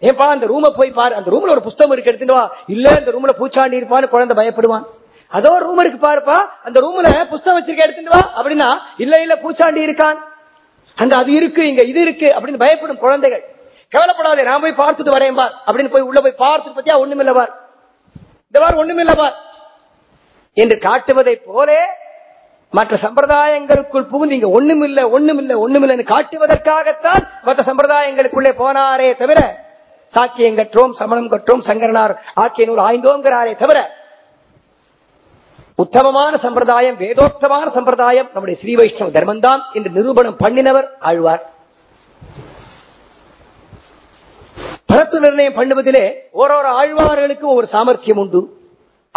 ஏப்பா அந்த ரூம போய் பாரு. அந்த ரூம்ல ஒரு புஸ்தகம் இருக்கு எடுத்துட்டு வா. இல்ல இந்த ரூம்ல பூச்சாண்டி இருப்பான்னு குழந்தை பயப்படுவான். அதோ ரூம் இருக்கு பாருப்பா. அந்த ரூம்ல புஸ்தகம் வச்சிருக்க எடுத்துட்டு வா. அப்படின்னா இல்ல இல்ல பூச்சாண்டி இருக்கான். அங்க அது இருக்கு இங்க இது இருக்கு அப்படின்னு பயப்படும் குழந்தைகள். கவலைப்படாதே நான் போய் பார்த்துட்டு வரேன் பார். அப்படின்னு போய் உள்ள போய் பார்த்துட்டு பத்தியா ஒண்ணுமில்ல பார். இந்த பார் ஒண்ணுமில்ல பார். என்று காட்டுவதை போலே மற்ற சம்பிரதாயங்களுக்குள் புகுந்து இங்க ஒண்ணுமில்ல ஒண்ணுமில்ல ஒண்ணுமில்ல காட்டுவதற்காகத்தான் மற்ற சம்பிரதாயங்களுக்குள்ளே போனாரே தவிர சாக்கியம் கற்றோம் சமணம் கற்றோம் சங்கரனார் ஆக்கிய நூல் ஆய்ந்தோங்கிறாரே தவிர உத்தமமான சம்பிரதாயம் வேதோத்தமான சம்பிரதாயம் நம்முடைய ஸ்ரீ வைஷ்ணவ தர்மந்தான் என்று நிரூபணம் பண்ணினவர் ஆழ்வார். பரத்து நிர்ணயம் பண்ணுவதிலே ஓரோரு ஆழ்வார்களுக்கும் ஒரு சாமர்த்தியம் உண்டு.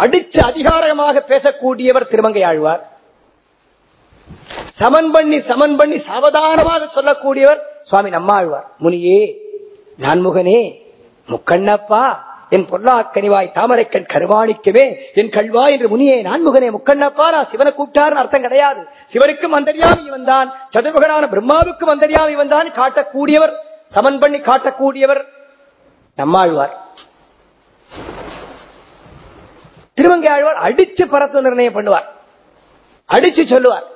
அடிச்சு அதிகாரமாக பேசக்கூடியவர் திருமங்கை ஆழ்வார். சமன் பண்ணி சமன் பண்ணி சாவதானமாக சொல்லக்கூடியவர் சுவாமி நம்மாழ்வார். முனியே நான்முகனே முக்கண்ணப்பா என் பொல்லாக்கனிவாய் தாமரைக்கண் கருவாணிக்கவே என் கல்வா என்று முனியே நான்முகனே முக்கண்ணப்பா நான் சிவனை கூப்பிட்டாருன்னு அர்த்தம் கிடையாது. சிவனுக்கும் அந்தரியாமி வந்தான் சதுர்முகனான பிரம்மாவுக்கும் அந்தரியாமி வந்தான் காட்டக்கூடியவர் சமன் பண்ணி காட்டக்கூடியவர் நம்மாழ்வார். திருமங்கை ஆழ்வார் அடிச்சு பரத்து நிர்ணயம் பண்ணுவார். அடிச்சு சொல்லுவார்.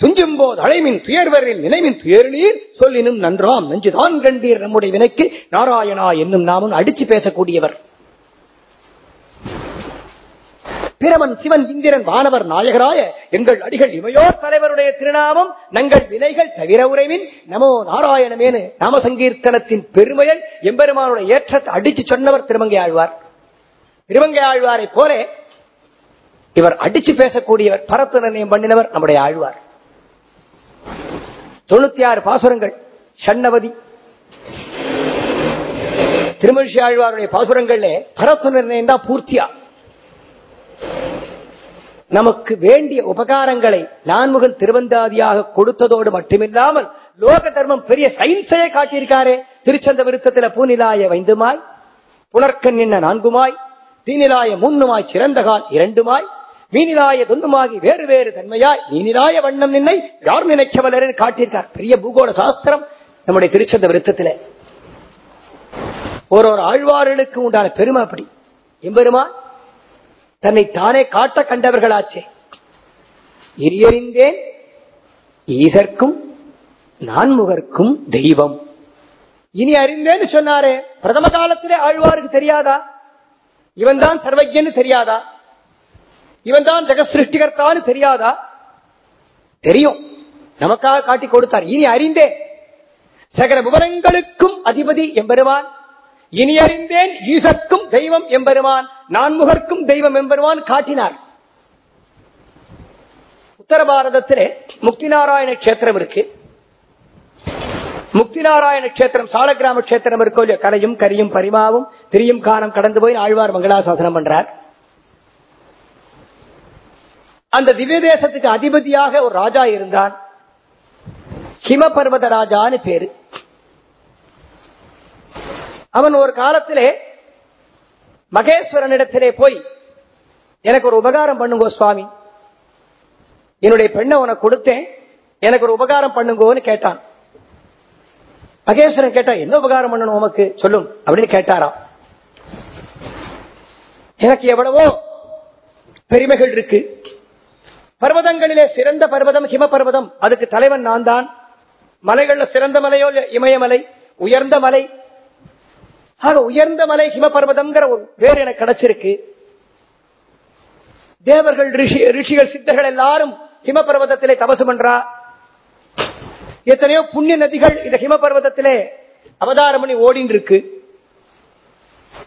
துஞ்சும் போது அழைமின் துயர்வரில் நினைவின் துயர்நீர் சொல்லினும் நன்றாம். நெஞ்சுதான் கண்டீர் நம்முடைய வினைக்கு. நாராயணா என்னும் நாமும் அடிச்சு பேசக்கூடியவர். பிரமன் சிவன் இந்திரன் வானவர் நாயகராய எங்கள் அடிகள் இவையோர் தலைவருடைய திருநாமம். நங்கள் வினைகள் தவிர உறைவின் நமோ நாராயணமேனு நாம சங்கீர்த்தனத்தின் பெருமையை எம்பெருமானுடைய ஏற்றத்தை அடிச்சு சொன்னவர் திருமங்கை ஆழ்வார் திருமங்கை ஆழ்வாரை போல இவர் அடிச்சு பேசக்கூடியவர் பரத்து நிர்ணயம் பண்ணினவர் நம்முடைய ஆழ்வார். தொண்ணூத்தி ஆறு பாசுரங்கள் ஷண்ணவதி. திருமழிஷி ஆழ்வாருடைய பாசுரங்கள்ல பரத்து நிர்ணயம் தான் பூர்த்தியா. நமக்கு வேண்டிய உபகாரங்களை நான்முகன் திருவந்தாதியாக கொடுத்ததோடு மட்டுமில்லாமல் லோக தர்மம் பெரிய சயின்ஸையே காட்டியிருக்காரே. திருச்சந்த விருத்தத்தில பூநிலாய வைந்துமாய் புனர்க்கன் என்ன நான்குமாய் தீனிலாய மூன்னுமாய் சிறந்தகால் இரண்டுமாய் மீனிலாய தொன்னுமாகி வேறு வேறு தன்மையாய் மீனிலாய வண்ணம் நின்னை யார் நினைக்கவலர் காட்டியிருக்கார். பெரிய பூகோள சாஸ்திரம் நம்முடைய திருச்சந்த விருத்தத்தில. ஒரு ஒரு ஆழ்வார்களுக்கு உண்டான பெருமை அப்படி. எம்பெருமா தன்னை தானே காட்ட கண்டவர்களாச்சே. எரியறிந்தேன் ஈசர்க்கும் நான்முகர்க்கும் தெய்வம். இனி அறிந்தேன்னு சொன்னாரே பிரதம காலத்திலே ஆழ்வாருக்கு தெரியாதா? இவன் தான் சர்வஜன்னு தெரியாதா? இவன் தான் ஜெக சிருஷ்டிகர்த்தான்னு தெரியாதா? தெரியும். நமக்காக காட்டி கொடுத்தார். இனி அறிந்தேன் சகல விவரங்களுக்கும் அதிபதி எம்பெருவான் இனி அறிந்தேன் ஈசர்க்கும் தெய்வம் எம்பெருவான் நான்முகர்க்கும் தெய்வம் எம்பெருவான் காட்டினார். உத்தர பாரதத்திலே முக்தி நாராயண கஷேத்திரம் இருக்கு. முக்தி நாராயண கஷேத்திரம் சாலக்கிராம கஷேத்திரம் இருக்கோ இல்லையோ கரையும் கரியும் பரிமாவும் திரியும் காணம் கடந்து போய் ஆழ்வார் மங்களாசாசனம் பண்றார். அந்த திவ்ய தேசத்துக்கு அதிபதியாக ஒரு ராஜா இருந்தான். ஹிமபர்வத ராஜான்னு பேரு. அவன் ஒரு காலத்திலே மகேஸ்வரனிடத்திலே போய் எனக்கு ஒரு உபகாரம் பண்ணுங்கோ சுவாமி. என்னுடைய பெண்ணை உனக்கு கொடுத்தேன். எனக்கு ஒரு உபகாரம் பண்ணுங்கோன்னு கேட்டான். மகேஸ்வரன் கேட்டா என்ன உபகாரம் பண்ணணும் உமக்கு? சொல்லும் அப்படின்னு கேட்டாராம். எனக்கு எவ்வளவோ பெருமைகள் இருக்கு. பர்வதங்களிலே சிறந்த பர்வதம் ஹிம பர்வதம் அதுக்கு தலைவன் நான் தான் மலைகள்ல சிறந்த மலையோ இமயமலை உயர்ந்த மலை. ஆக உயர்ந்த மலை ஹிம பர்வதம்ங்கிற ஒரு பேர் எனக்கு கிடைச்சிருக்கு. தேவர்கள் ரிஷி ரிஷிகள் சித்தர்கள் எல்லாரும் ஹிம பர்வதத்திலே தபசு பண்றா. எத்தனையோ புண்ணிய நதிகள் இந்த ஹிம பர்வதத்திலே அவதாரம் பண்ணி ஓடின்னு இருக்கு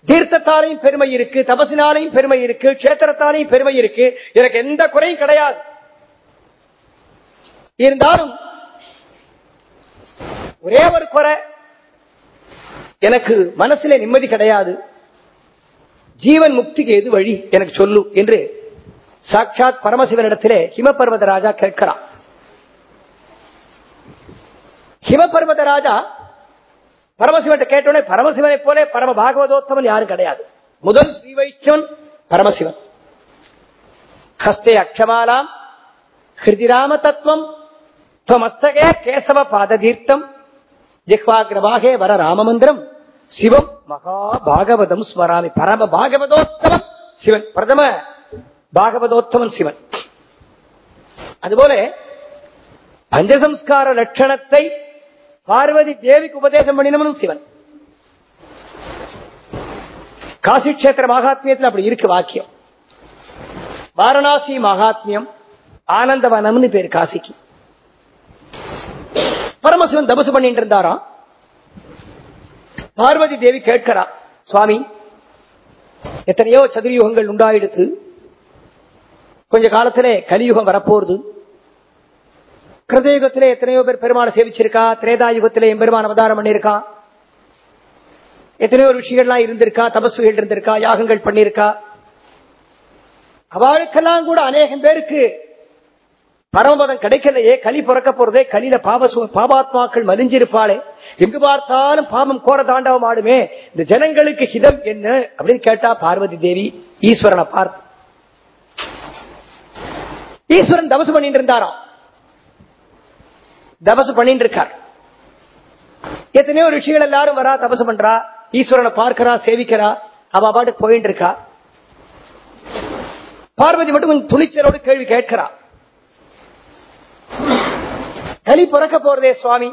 தீர்த்தத்தாலையும் பெருமை இருக்கு தபசினாலையும் பெருமை இருக்கு கஷேத்திரத்தாலையும் பெருமை இருக்கு. எனக்கு எந்த குறையும் கிடையாது. இருந்தாலும் ஒரே ஒரு குறை எனக்கு மனசுல நிம்மதி கிடையாது. ஜீவன் முக்திக்கு எது வழி? எனக்கு சொல்லு என்று சாட்சாத் பரமசிவனிடத்திலே ஹிமபர்வத ராஜா கேட்கிறான் சிவபர்வத ராஜா பரமசிவன் கேட்டோடனே பரமசிவனை போல பரம பாகவதோத்தமன் யாரும் கிடையாது. முதல் ஸ்ரீ வைஷ்ணவன் பரமசிவன். ஹஸ்தே அக்ஷமாலாம் ஹிருதிராம தத்துவம் துவமஸ்தகே கேசவ பாததீர்த்தம் ஜிஹ்வாகிரபாகே வர ராமமந்திரம் சிவம் மகா பாகவதம் ஸ்மராமி. பரம பாகவதோத்தமன் சிவன். பிரதம பாகவதோத்தமன் சிவன். அதுபோல பஞ்சசம்ஸ்கார லட்சணத்தை பார்வதி தேவிக்கு உபதேசம் பண்ணினவனும் சிவன். காசி கஷேத்திர மகாத்மியத்தில் அப்படி இருக்கு வாக்கியம். வாரணாசி மகாத்மியம் ஆனந்தவனம்னு பேர் காசிக்கு. பரமசிவன் தபசு பண்ணிட்டு இருந்தாராம். பார்வதி தேவி கேட்கிறா சுவாமி எத்தனையோ சதுர்யுகங்கள் உண்டாயிடுத்து கொஞ்ச காலத்திலே கலியுகம் வரப்போறது கிருதயுகத்திலே எத்தனையோ பேர் பெருமாளை சேவிச்சிருக்கா? திரேதா யுகத்திலே எம்பெருமான் அவதாரம் பண்ணியிருக்கா? எத்தனையோ ருஷிகள்லாம் இருந்திருக்கா? தபசுகள் இருந்திருக்கா? யாகங்கள் பண்ணியிருக்கா? அவளுக்கெல்லாம் கூட அநேகம் பேருக்கு பரமபதம் கிடைக்கலையே. கலி பிறக்க போறதே கலியில பாப பாபாத்மாக்கள் மலிஞ்சிருப்பாளே. எங்கு பார்த்தாலும் பாபம் கோர தாண்டவம் ஆடுமே. இந்த ஜனங்களுக்கு ஹிதம் என்ன? அப்படின்னு கேட்டா பார்வதி தேவி ஈஸ்வரனை பார்த்து. ஈஸ்வரன் தபசு பண்ணிட்டு இருந்தாராம். தபசு பண்ணிட்டு இருக்கார் எத்தனையோ ரிஷிகள் எல்லாரும் வரா தபசு பண்றா ஈஸ்வரனை பார்க்கிறா சேவிக்கிறா அவ பாட்டுக்கு போயிட்டு இருக்கா பார்வதி மட்டும் கொஞ்சம் துணிச்சலோடு கேள்வி கேட்கிறா. கலி பிறக்க போறதே சுவாமி.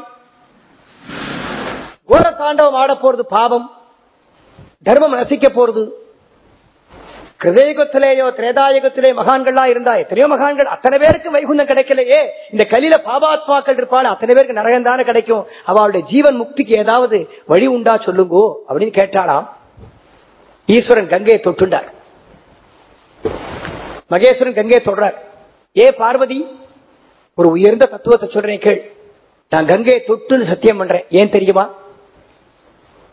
கோர தாண்டவம் ஆட போறது பாவம். தர்மம் நசிக்க போறது. கிருதயுகத்திலேயோ திரேதாயுகத்திலே மகான்கள்லாம் இருந்தா எத்தனையோ மகான்கள் அத்தனை பேருக்கு வைகுந்தம் கிடைக்கலையே. இந்த கலியில பாபாத்மாக்கள் இருப்பாள் அத்தனை பேருக்கு நரகம் தானே கிடைக்கும். அவளுடைய ஜீவன் முக்திக்கு ஏதாவது வழி உண்டா சொல்லுங்கோ அப்படின்னு கேட்டாலாம் ஈஸ்வரன் கங்கையை தொட்டுண்டார். மகேஸ்வரன் கங்கையை தொடுறார். ஏ பார்வதி ஒரு உயர்ந்த தத்துவத்தை சொல்றேன் கேள். நான் கங்கையை தொட்டுன்னு சத்தியம் பண்றேன். ஏன் தெரியுமா?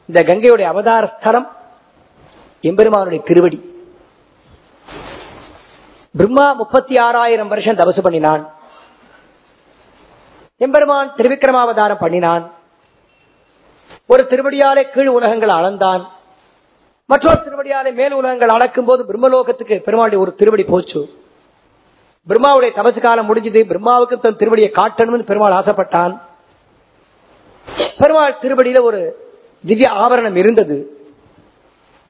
இந்த கங்கையுடைய அவதார ஸ்தலம் எம்பெருமானுடைய திருவடி. பிரம்மா முப்பத்தி ஆறாயிரம் வருஷம் தபசு பண்ணினான். எம்பெருமான் திருவிக்கிரமாவதாரம் பண்ணினான். ஒரு திருவடியாலே கீழ் உலகங்கள் அளந்தான். மற்றொரு திருவடியாலே மேல் உலகங்கள் அளக்கும் போது பிரம்மலோகத்துக்கு பெருமாளுடைய ஒரு திருவடி போச்சு. பிரம்மாவுடைய தபசு காலம் முடிஞ்சது பிரம்மாவுக்கு தன் திருவடியை காட்டணும்னு பெருமாள் ஆசைப்பட்டான். பெருமாள் திருவடியில ஒரு திவ்ய ஆவரணம் இருந்தது.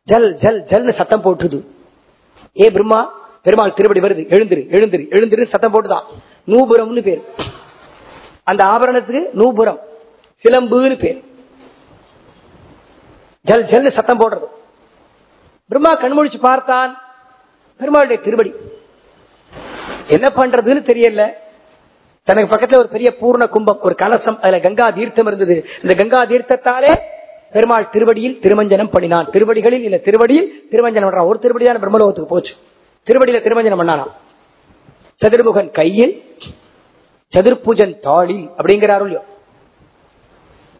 ஜல் ஜல் ஜல்னு சத்தம் போட்டுது. ஏ பிரம்மா பெருமாள் திருவடி வருது எழுந்திரு எழுந்திரு எழுந்திரு சத்தம் போட்டுதான். நூபுரம்னு பேர். அந்த ஆபரணத்துக்கு நூபுரம் சிலம்புன்னு பேர். ஜல் ஜல் சத்தம் போடுறது. பிரம்மா கண்முழிச்சு பார்த்தான். பெருமாளுடைய திருவடி. என்ன பண்றதுன்னு தெரியல. தனக்கு பக்கத்துல ஒரு பெரிய பூர்ண கும்பம் ஒரு கலசம் அதுல கங்கா தீர்த்தம் இருந்தது. இந்த கங்கா தீர்த்தத்தாலே பெருமாள் திருவடியில் திருமஞ்சனம் பண்ணினான். திருவடிகளில் இல்ல திருவடியில் திருமஞ்சனம் ஒரு திருவடி தான் பிரம்மலோகத்துக்கு போச்சு. திருவடியில திருமஞ்சனம் பண்ணானா சதுர்முகன் கையில் சதுர்பூஜன் தாளி அப்படிங்கிறாரு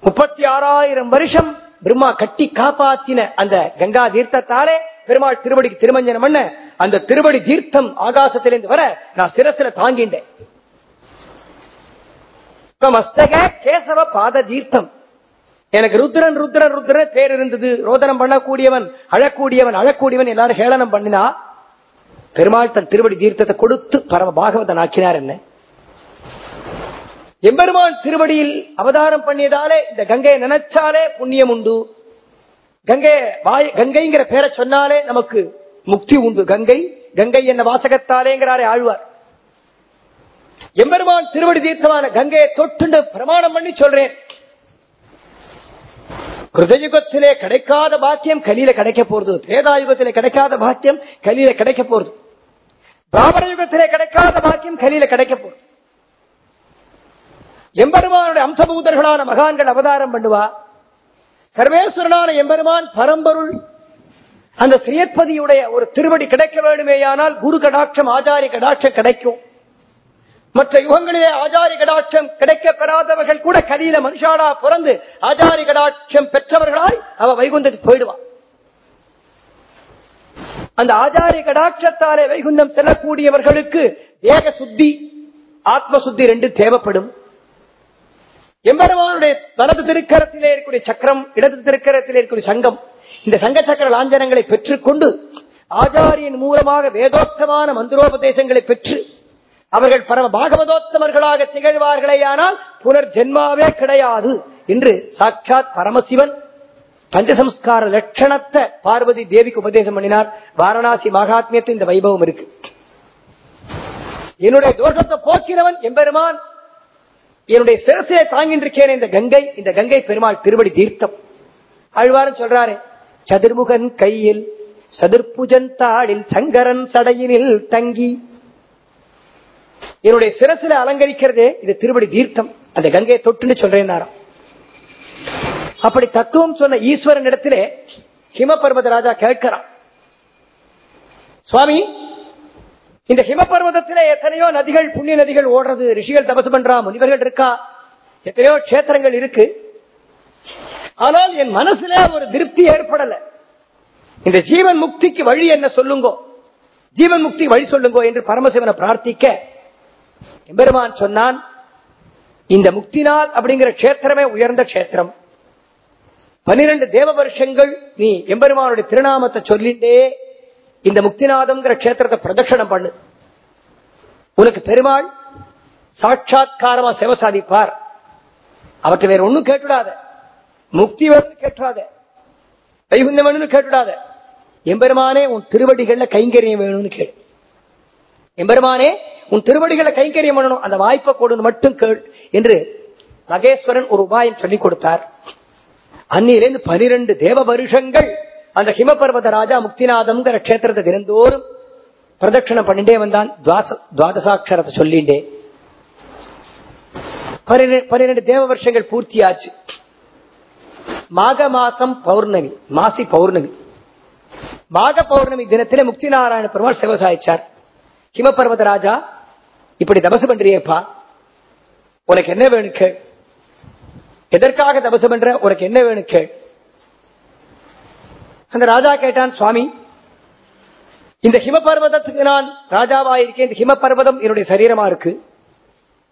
முப்பத்தி ஆறாயிரம் வருஷம் பிரம்மா கட்டி காப்பாத்தின அந்த கங்கா தீர்த்தத்தாலே பெருமாள் திருவடிக்கு திருமஞ்சனம் பண்ண அந்த திருவடி தீர்த்தம் ஆகாசத்திலிருந்து வர நான் சிரசில தாங்கிண்டேன் மஸ்தக கேசவ பாத தீர்த்தம். எனக்கு ருத்ரன் ருத்ரன் ருத்ரன் பேர் இருந்தது. ரோதனம் பண்ணக்கூடியவன் அழக்கூடியவன் அழக்கூடியவன் எல்லாரும் ஹேளனம் பண்ணினா பெருமாள் தன் திருவடி தீர்த்தத்தை கொடுத்து பரம பாகவதன் ஆக்கினார் என்ன? எம்பெருமான் திருவடியில் அவதாரம் பண்ணியதாலே இந்த கங்கையை நினைச்சாலே புண்ணியம் உண்டு. கங்கை வாய் கங்கைங்கிற பேரை சொன்னாலே நமக்கு முக்தி உண்டு. கங்கை கங்கை என்ன வாசகத்தாலேங்கிறாரே ஆழ்வார். எம்பெருமான் திருவடி தீர்த்தமான கங்கையை தொட்டுண்டு பிரமாணம் பண்ணி சொல்றேன். கிருதயுகத்திலே கிடைக்காத பாக்கியம் கலியில கிடைக்க போறது. திரேதாயுகத்திலே கிடைக்காத பாக்கியம் கலியில கிடைக்க போறது. தாபர யுகத்திலே கிடைக்காத பாக்கியம் கலியில கிடைக்க போறது எம்பெருமானுடைய அம்சபூதர்களான மகான்கள் அவதாரம் பண்ணுவா. சர்வேஸ்வரனான எம்பெருமான் பரம்பொருள். அந்த ஸ்ரீயத்பதியுடைய ஒரு திருவடி கிடைக்க வேண்டுமேயானால் குரு கடாட்சம் ஆச்சாரிய கடாட்சம் கிடைக்கும். மற்ற யுகங்களிலே ஆச்சாரிய கடாட்சம் கிடைக்க பெறாதவர்கள் கூட கலியில மனுஷாடா பிறந்து ஆச்சாரிய கடாட்சம் பெற்றவர்களாய் அவ வைகுந்தத்துக்கு போயிடுவான் அந்த ஆச்சாரிய கடாட்சத்தாலே வைகுந்தம் செல்லக்கூடியவர்களுக்கு தேக சுத்தி ஆத்ம சுத்தி ரெண்டு தேவைப்படும். எம்பெருமானுடைய வலது திருக்கரத்திலே இருக்கக்கூடிய சக்கரம் இடது திருக்கரத்திலே இருக்கக்கூடிய சங்கம் இந்த சங்க சக்கர லாஞ்சனங்களை பெற்றுக்கொண்டு ஆச்சாரியின் மூலமாக வேதோத்தமான மந்திரோபதேசங்களை பெற்று அவர்கள் பரம பாகவதோத்தமர்களாக திகழ்வார்களேயானால் புனர் ஜென்மாவே கிடையாது என்று சாட்சாத் பரமசிவன் பஞ்சசம்ஸ்கார லட்சணத்தை பார்வதி தேவிக்கு உபதேசம் பண்ணினார். வாரணாசி மகாத்மியத்து இந்த வைபவம் இருக்கு. என்னுடைய தோஷத்தை போக்கினவன் எம்பெருமான். என்னுடைய சிரசையை தாங்கின்றிருக்கேன் இந்த கங்கை. இந்த கங்கை பெருமாள் திருவடி தீர்த்தம். அழ்வாரன் சொல்றாரு. சதுர்முகன் கையில் சதுர்புஜன் தாளில் சங்கரன் சடையினில் தங்கி. என்னுடைய சிரசில அலங்கரிக்கிறதே இது திருவடி தீர்த்தம். அந்த கங்கையை தொட்டுன்னு சொல்றேன் அப்படி தத்துவம் சொன்ன ஈஸ்வரன் இடத்திலே ஹிமபர்வத ராஜா கேட்கிறான் சுவாமி இந்த ஹிமபர்வதத்திலே எத்தனையோ நதிகள் புண்ணிய நதிகள் ஓடுறது ரிஷிகள் தபசு பண்றா முனிவர்கள் இருக்கா? எத்தனையோ கஷேத்திரங்கள் இருக்கு. ஆனால் என் மனசுல ஒரு திருப்தி ஏற்படல. இந்த ஜீவன் முக்திக்கு வழி என்ன சொல்லுங்கோ? ஜீவன் முக்தி வழி சொல்லுங்கோ என்று பரமசிவனை பிரார்த்திக்க எம்பெருமான் சொன்னான் இந்த முக்தினால் அப்படிங்கிற கஷேத்திரமே உயர்ந்த கஷேத்திரம். பனிரெண்டு தேவ வருஷங்கள் நீ எம்பெருமானுடைய திருநாமத்தை சொல்லிண்டே இந்த முக்திநாதம்ங்கிற கஷேத்திரத்தை பிரதட்சணம் பண்ணு. உனக்கு பெருமாள் சாட்சா்காரமா சேவை சாதிப்பார். அவற்றை வேற ஒண்ணும் கேட்டுடாத. முக்தி வேணும்னு கேட்டுடாத. வைகுந்தம் வேணும்னு கேட்டுடாத. எம்பெருமானே உன் திருவடிகள்ல கைங்கரியம் வேணும்னு கேளு. எம்பெருமானே உன் திருவடிகளை கைங்கரியம் பண்ணணும். அந்த வாய்ப்பை கொடுன்னு மட்டும் கேள் என்று மகேஸ்வரன் ஒரு உபாயம் சொல்லிக் கொடுத்தார். அன்னிலிருந்து பனிரெண்டு தேவ வருஷங்கள் அந்த ஹிமபர்வத ராஜா முக்திநாதம்ங்கிற கஷேத்திரத்தை தினந்தோறும் பிரதட்சணம் பண்ணிட்டே வந்தான். துவாதசாட்சரத்தை சொல்லிண்டே பன்னிரெண்டு தேவ வருஷங்கள் பூர்த்தியாச்சு. மாக மாசம் பௌர்ணமி மாசி பௌர்ணமி. மாக பௌர்ணமி தினத்திலே முக்தி நாராயண பெருமாள் சிவசாயிச்சார் ஹிமபர்வத ராஜா இப்படி தபசு பண்றியப்பா. உனக்கு என்ன வேணும் எதற்காக தபசு பண்ற? உனக்கு என்ன வேணும் கேள். அந்த ராஜா கேட்டான் சுவாமி இந்த ஹிமபர்வதத்துக்கு நான் ராஜாவாயிருக்கேன். இந்த இந்த ஹிமபர்வதம் என்னுடைய சரீரமா இருக்கு.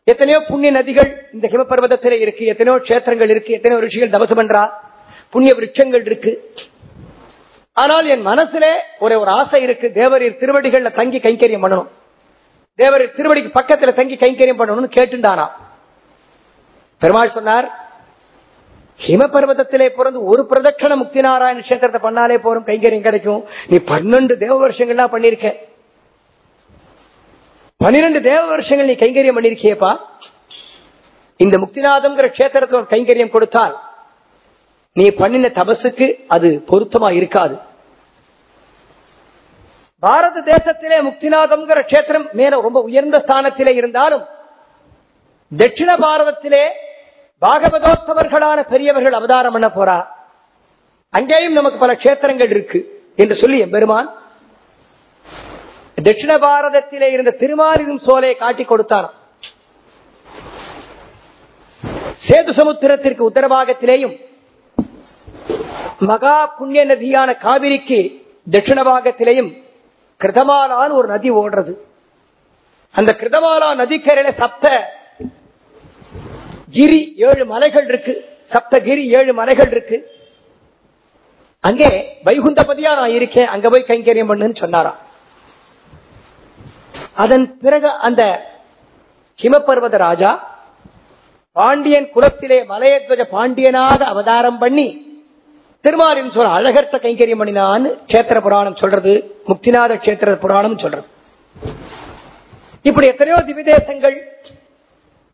எத்தனையோ புண்ணிய நதிகள் இந்த ஹிமபர்வதத்திலே இருக்கு. எத்தனையோ கஷேத்திரங்கள் இருக்கு. எத்தனையோ ரிஷிகள் தபசு பண்றா. புண்ணிய விருட்சங்கள் இருக்கு. ஆனால் என் மனசுல ஒரே ஒரு ஆசை இருக்கு. தேவரின் திருவடிகள்ல தங்கி கைங்கரியம் பண்ணணும். தேவரின் திருவடிக்கு பக்கத்துல தங்கி கைங்கரியம் பண்ணணும்னு கேட்டுண்டானா? பெருமாள் சொன்னார் ஹிமபர்வதத்திலே பிறந்து ஒரு பிரதட்சண முக்தி நாராயண கஷேத்திரத்தை பண்ணாலே போறோம் கைங்கரியம் கிடைக்கும். நீ பன்னெண்டு தேவ வருஷங்கள்லாம் பண்ணிருக்க? பன்னிரண்டு தேவ வருஷங்கள் நீ கைங்கரியம் பண்ணிருக்கியப்பா. இந்த முக்திநாதம்ங்கிற கஷேத்திரத்தில் ஒரு கைங்கரியம் கொடுத்தால் நீ பண்ணின தபசுக்கு அது பொருத்தமா இருக்காது. பாரத தேசத்திலே முக்திநாதம்ங்கிற கஷேத்திரம் மேல ரொம்ப உயர்ந்த ஸ்தானத்திலே இருந்தாலும் தட்சிண பாரதத்திலே பாகவதோத்தவர்களான பெரியவர்கள் அவதாரம் பண்ண போறா. அங்கேயும் நமக்கு பல கஷேத்திரங்கள் இருக்கு என்று சொல்லி பெருமான் தட்சிண பாரதத்திலே இருந்த திருமாலிரும் சோலையை காட்டி கொடுத்தான். சேது சமுத்திரத்திற்கு உத்தரபாகத்திலேயும் மகா புண்ணிய நதியான காவிரிக்கு தட்சிண பாகத்திலேயும் கிருதமாலான்னு ஒரு நதி ஓடுறது. அந்த கிருதமாலா நதிக்கரையில சப்த கிரி ஏழு மலைகள் இருக்கு. சப்தகிரி ஏழு மலைகள் இருக்கு. அங்கே வைகுந்தபதியா நான் இருக்கேன். அங்க போய் கைங்கரியம் பண்ணுன்னு சொன்னாராம். அதன் பிறகு அந்த ஹிமபர்வத ராஜா பாண்டியன் குலத்திலே மலையத்வஜ பாண்டியனாக அவதாரம் பண்ணி திருமாலின் சொல்ற அழகர்த்த கைங்கரியம் பண்ணினான்னு கஷேத்திர புராணம் சொல்றது முக்திநாத கஷேத்திர புராணம் சொல்றது. இப்படி எத்தனையோ திவிதேசங்கள்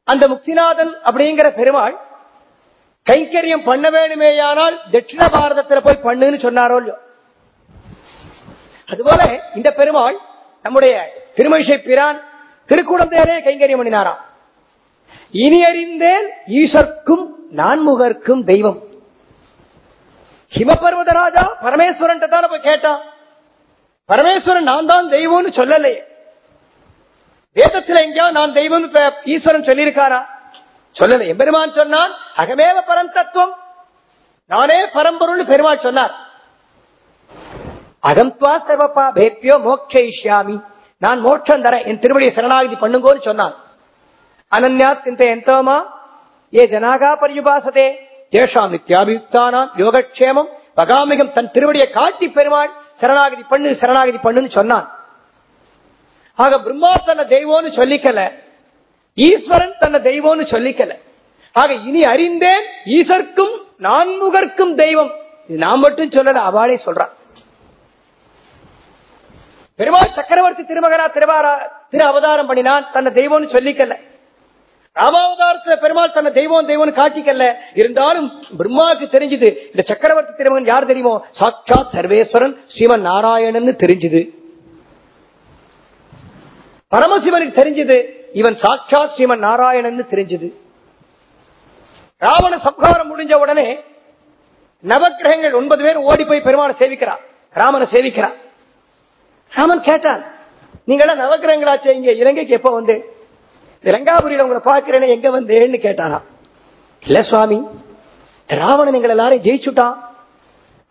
அந்த முக்திநாதன் அப்படிங்கிற பெருமாள் கைங்கரியம் பண்ண வேண்டுமேயானால் தட்சிண பாரதத்தில் போய் பண்ணுன்னு சொன்னாரோ இல்லையோ? அதுபோல இந்த பெருமாள் நம்முடைய திருமழிசை பிரான் திருக்குடந்தேரே கைங்கரியம் பண்ணினாராம். இனி அறிந்தேன் ஈசர்க்கும் நான்முகர்க்கும் தெய்வம். ஹிமபர்வதராஜா பரமேஸ்வரன் தானே போய் கேட்டான். பரமேஸ்வரன் நான் தான் தெய்வம்னு சொல்லலையே. வேதத்தில் எங்கேயாவது நான் தெய்வம் ஈஸ்வரன் சொல்லியிருக்காரா? சொல்லல. எம்பெருமான் சொன்னான் அகமேவ பரம் தத்துவம். நானே பரம்பொருள் பெருமாள் சொன்னார். அகம்துவா சர்வப்பா பேப்பியோ மோக்ஷயிஷ்யாமி. நான் மோட்சம் தரேன் என் திருவடியை சரணாகதி பண்ணுங்கோன்னு சொன்னான். அனன்யா சிந்தையந்தோமா ஏ ஜனாகா பரியுபாசதே. தேஷாம் நித்யாபியுக்தானாம் யோகக்ஷேமம். பகாமிகம் தன் திருவடியை காட்டி பெருமாள் சரணாகதி பண்ணு சரணாகதி பண்ணுன்னு சொன்னான். ஆக பிரம்மா தன்னை தெய்வம்னு சொல்லிக்கல. ஈஸ்வரன் தன்னை தெய்வம்னு சொல்லிக்கல. ஆக இனி அறிந்தேன் ஈசர்க்கும் நான்முகர்க்கும் தெய்வம். இது நான் மட்டும் சொல்லல அவளே சொல்றான் பெருமாள் சக்கரவர்த்தி திருமகனா திருவாரா திரு அவதாரம் பண்ணினான் தன்னை தெய்வம்னு சொல்லிக்கல. ராமாவதாரத்துல பெருமாள் தன்னை தெய்வம் தெய்வம்னு காட்டிக்கல. இருந்தாலும் பிரம்மாவுக்கு தெரிஞ்சது இந்த சக்கரவர்த்தி திருமகன் யார் தெரியுமோ? சாட்சாத் சர்வேஸ்வரன் ஸ்ரீமன் நாராயணன் தெரிஞ்சது. பரமசிவனுக்கு தெரிஞ்சது இவன் சாட்சா ஸ்ரீமன் நாராயணன் தெரிஞ்சது. ராவண சம்ஹாரம் முடிஞ்ச உடனே நவக்கிரகங்கள் ஒன்பது பேர் ஓடி போய் பெருமானை சேவிக்கிறான் ராமனை சேவிக்கிறான் ராமன் கேட்டான் நீங்களா நவக்கிரகங்களாச்சே இங்க இலங்கைக்கு எப்ப வந்து? லங்காபுரியில உங்களை பாக்குறேன்னு எங்க வந்தேன்னு கேட்டானா இல்ல சுவாமி ராவணன் எங்களை எல்லாரையும் ஜெயிச்சுட்டான்.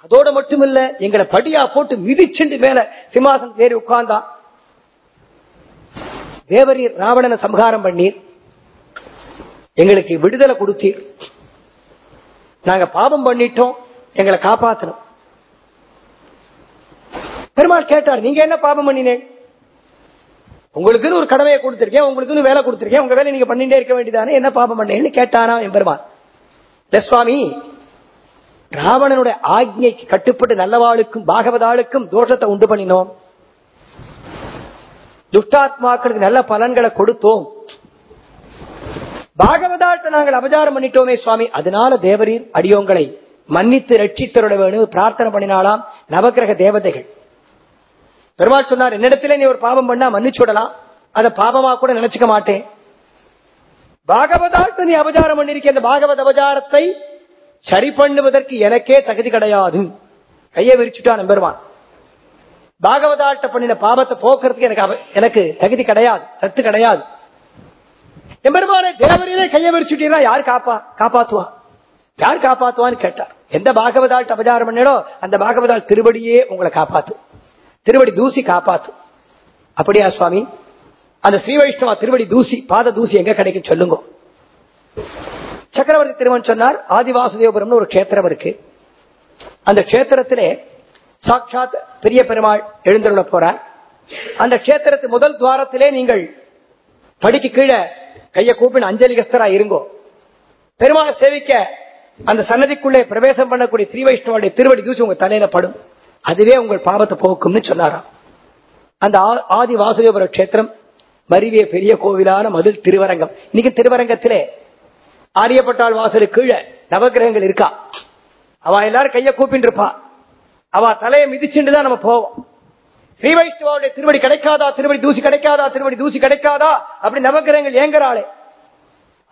அதோட மட்டும் இல்ல எங்களை படியா போட்டு மிதிச்சுண்டு மேல சிம்மாசனம் ஏறி உட்கார்ந்தான். தேவரீர் ராவணனை சம்ஹாரம் பண்ணி எங்களுக்கு விடுதலை கொடுத்தி நாங்க பாபம் பண்ணிட்டோம். எங்களை காப்பாத்தணும். பெருமாள் கேட்டார் நீங்க என்ன பாபம் பண்ணினேன் உங்களுக்குன்னு ஒரு கடமையை கொடுத்திருக்கேன். உங்களுக்குன்னு வேலை கொடுத்திருக்கேன். உங்க வேலை நீங்க பண்ணிட்டே இருக்க வேண்டியதானே. என்ன பாபம் பண்ணேன்னு கேட்டானா என் பெருமாள். சுவாமி ராவணனுடைய ஆக்ஞைக்கு கட்டுப்பட்டு நல்லவாளுக்கும் பாகவதாளுக்கும் தோஷத்தை உண்டு பண்ணினோம். துஷ்டாத்மாக்களுக்கு நல்ல பலன்களை கொடுத்தோம். பாகவதாட்ட நாங்கள் அபஜாரம் பண்ணிட்டோமே சுவாமி. அதனால தேவரீர் அடியோங்களை மன்னித்து ரட்சித்தருட வேணும். பிரார்த்தனை பண்ணினாலாம் நவக்கிரக தேவதைகள். பெருமாள் சொன்னார் என்னிடத்துல நீ ஒரு பாவம் பண்ணா மன்னிச்சு விடலாம். அதை பாவமா கூட நினைச்சுக்க மாட்டேன். பாகவதாட்டு நீ அபஜாரம் பண்ணிருக்க அந்த பாகவத அபஜாரத்தை சரி பண்ணுவதற்கு எனக்கே தகுதி கிடையாது. கையை விரிச்சுட்டா நம்பருவான் பாகவதாட்ட பண்ணின பாவத்தை போக்குறதுக்கு எனக்கு எனக்கு தகுதி கிடையாது சத்து கிடையாது. எம்பெருமான தேவரையிலே கையை விரிச்சுட்டீங்கன்னா யார் காப்பா காப்பாத்துவா? யார் காப்பாத்துவான்னு கேட்டார் எந்த பாகவதால் அபஜாரம் பண்ணோ அந்த பாகவதால் திருவடியே உங்களை காப்பாத்தும் திருவடி தூசி காப்பாத்தும் அப்படியா சுவாமி? அந்த ஸ்ரீ வைஷ்ணவா திருவடி தூசி பாத தூசி எங்க கிடைக்கும் சொல்லுங்க. சக்கரவர்த்தி திருமன் சொன்னார் ஆதிவாசுதேவபுரம்னு ஒரு கஷேத்திரம் இருக்கு. அந்த கஷேத்திரத்திலே சாட்சாத் பெரிய பெருமாள் எழுந்தருள போறார். அந்த கஷேத்திரத்து முதல் துவாரத்திலே நீங்கள் படிக்கு கீழே கைய கூப்பின அஞ்சலிகஸ்தரா இருங்கோ. பெருமாளை சேவிக்க அந்த சன்னதிக்குள்ளே பிரவேசம் பண்ணக்கூடிய ஸ்ரீ வைஷ்ணவனுடைய திருவடி தூசி உங்க தலையில படும். அதுவே உங்கள் பாவத்தை போக்கும்னு சொன்னாராம். அந்த ஆ- ஆதி வாசுதேவர கஷேத்திரம் மருவிய பெரிய கோவிலான மதில் திருவரங்கம். இன்னைக்கு திருவரங்கத்திலே ஆரியப்பட்டாள் வாசலுக்கு கீழே நவகிரகங்கள் இருக்கா? அவ எல்லாரும் கைய கூப்பிட்டு இருப்பா. அவ தலையை மிதிச்சுட்டு தான் நம்ம போவோம். ஸ்ரீ வைஷ்ணவாவுடைய திருவடி கிடைக்காதா? திருவடி தூசி கிடைக்காதா? திருவடி தூசி கிடைக்காதா? அப்படி நவகிரகங்கள் ஏங்குறாளே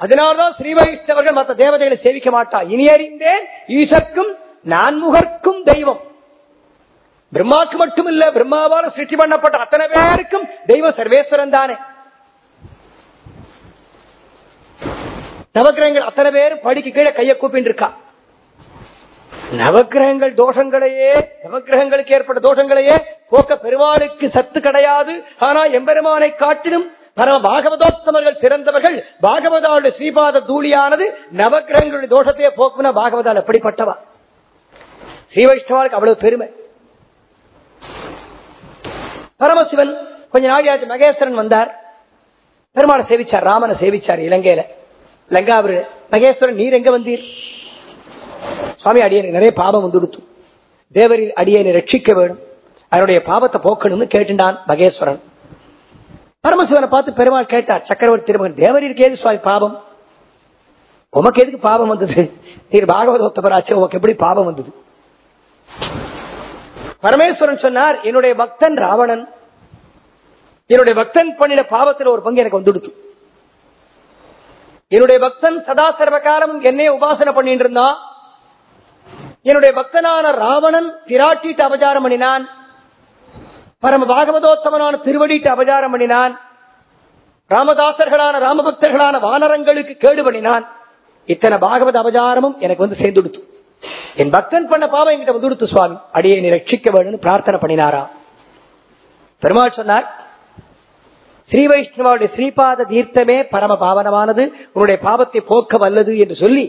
அதனால்தான் ஸ்ரீ வைஷ்ணவர்கள் மற்ற தேவதைகளை சேவிக்க மாட்டா. இனி அறிந்தேன் ஈசர்க்கும் நான்முகர்க்கும் தெய்வம். பிரம்மாக்கு மட்டும் இல்ல பிரம்மாவால சிருஷ்டி பண்ணப்பட்ட அத்தனை பேருக்கும் தெய்வம் சர்வேஸ்வரன் தானே. நவகிரகங்கள் அத்தனை பேரும் படிக்கு கீழே கையை கூப்பிட்டு இருக்கா நவகிரகங்கள் தோஷங்களையே நவகிரகங்களுக்கு ஏற்பட்ட தோஷங்களையே போக்க பெருமாளுக்கு சத்து கிடையாது. ஆனா எம்பெருமானை காட்டிலும் பரம பாகவதோத்தமர்கள் சிறந்தவர்கள். பாகவதாவுடைய ஸ்ரீபாத தூளியானது நவகிரகங்களுடைய தோஷத்தையே போக்குன பாகவதால் எப்படிப்பட்டவா ஸ்ரீ வைஷ்ணவாளுக்கு அவ்வளவு பெருமை. பரமசிவன் கொஞ்ச நாளியாச்சு மகேஸ்வரன் வந்தார். பெருமாளை சேவிச்சார் ராமனை சேவிச்சார் இலங்கையில. லங்காபுர மகேஸ்வரன் நீர் எங்க வந்தீர்? சுவாமி அடியனுக்கு நிறைய பாபம் வந்துடுத்து. தேவரின் அடியை ரட்சிக்க வேணும். அவருடைய பாவத்தை போக்கணும்னு கேட்டுண்டான் மகேஸ்வரன். பரமசிவனை பார்த்து பெருமாள் கேட்டார் சக்கரவர்த்தி திருமகன் தேவரிற்கு ஏது சுவாமி பாவம்? உமக்கு எதுக்கு பாவம் வந்தது? நீர் பாகவதோத்தபராச்சு உமக்கு எப்படி பாவம் வந்தது? பரமேஸ்வரன் சொன்னார் என்னுடைய பக்தன் ராவணன். என்னுடைய பக்தன் பண்ணின பாவத்தில் ஒரு பங்கு எனக்கு வந்துடுத்து. என்னுடைய பக்தன் சதா சர்வகாலம் என்னைய உபாசனை பண்ணிட்டு இருந்தான். என்னுடைய பக்தனான ராவணன் பிராட்டிட்டு அபஜாரம் பண்ணினான். பரம பாகவதோத்தமனான திருவடிட்டு அபஜாரம் பண்ணினான். ராமதாசர்களான ராமபக்தர்களான வானரங்களுக்கு கேடு பண்ணினான். இத்தனை பாகவத அபஜாரமும் எனக்கு வந்து சேர்ந்துடுத்து என் பக்தன் பண்ண பாவம் என்கிட்ட வந்துடுத்து சுவாமி. அடியை நீ ரட்சிக்க வேணும்னு பிரார்த்தனை பண்ணினாரா? பெருமாள் சொன்னார் ஸ்ரீ வைஷ்ணவாவுடைய ஸ்ரீபாத தீர்த்தமே பரம பாவனமானது உன்னுடைய பாவத்தை போக்க வல்லது என்று சொல்லி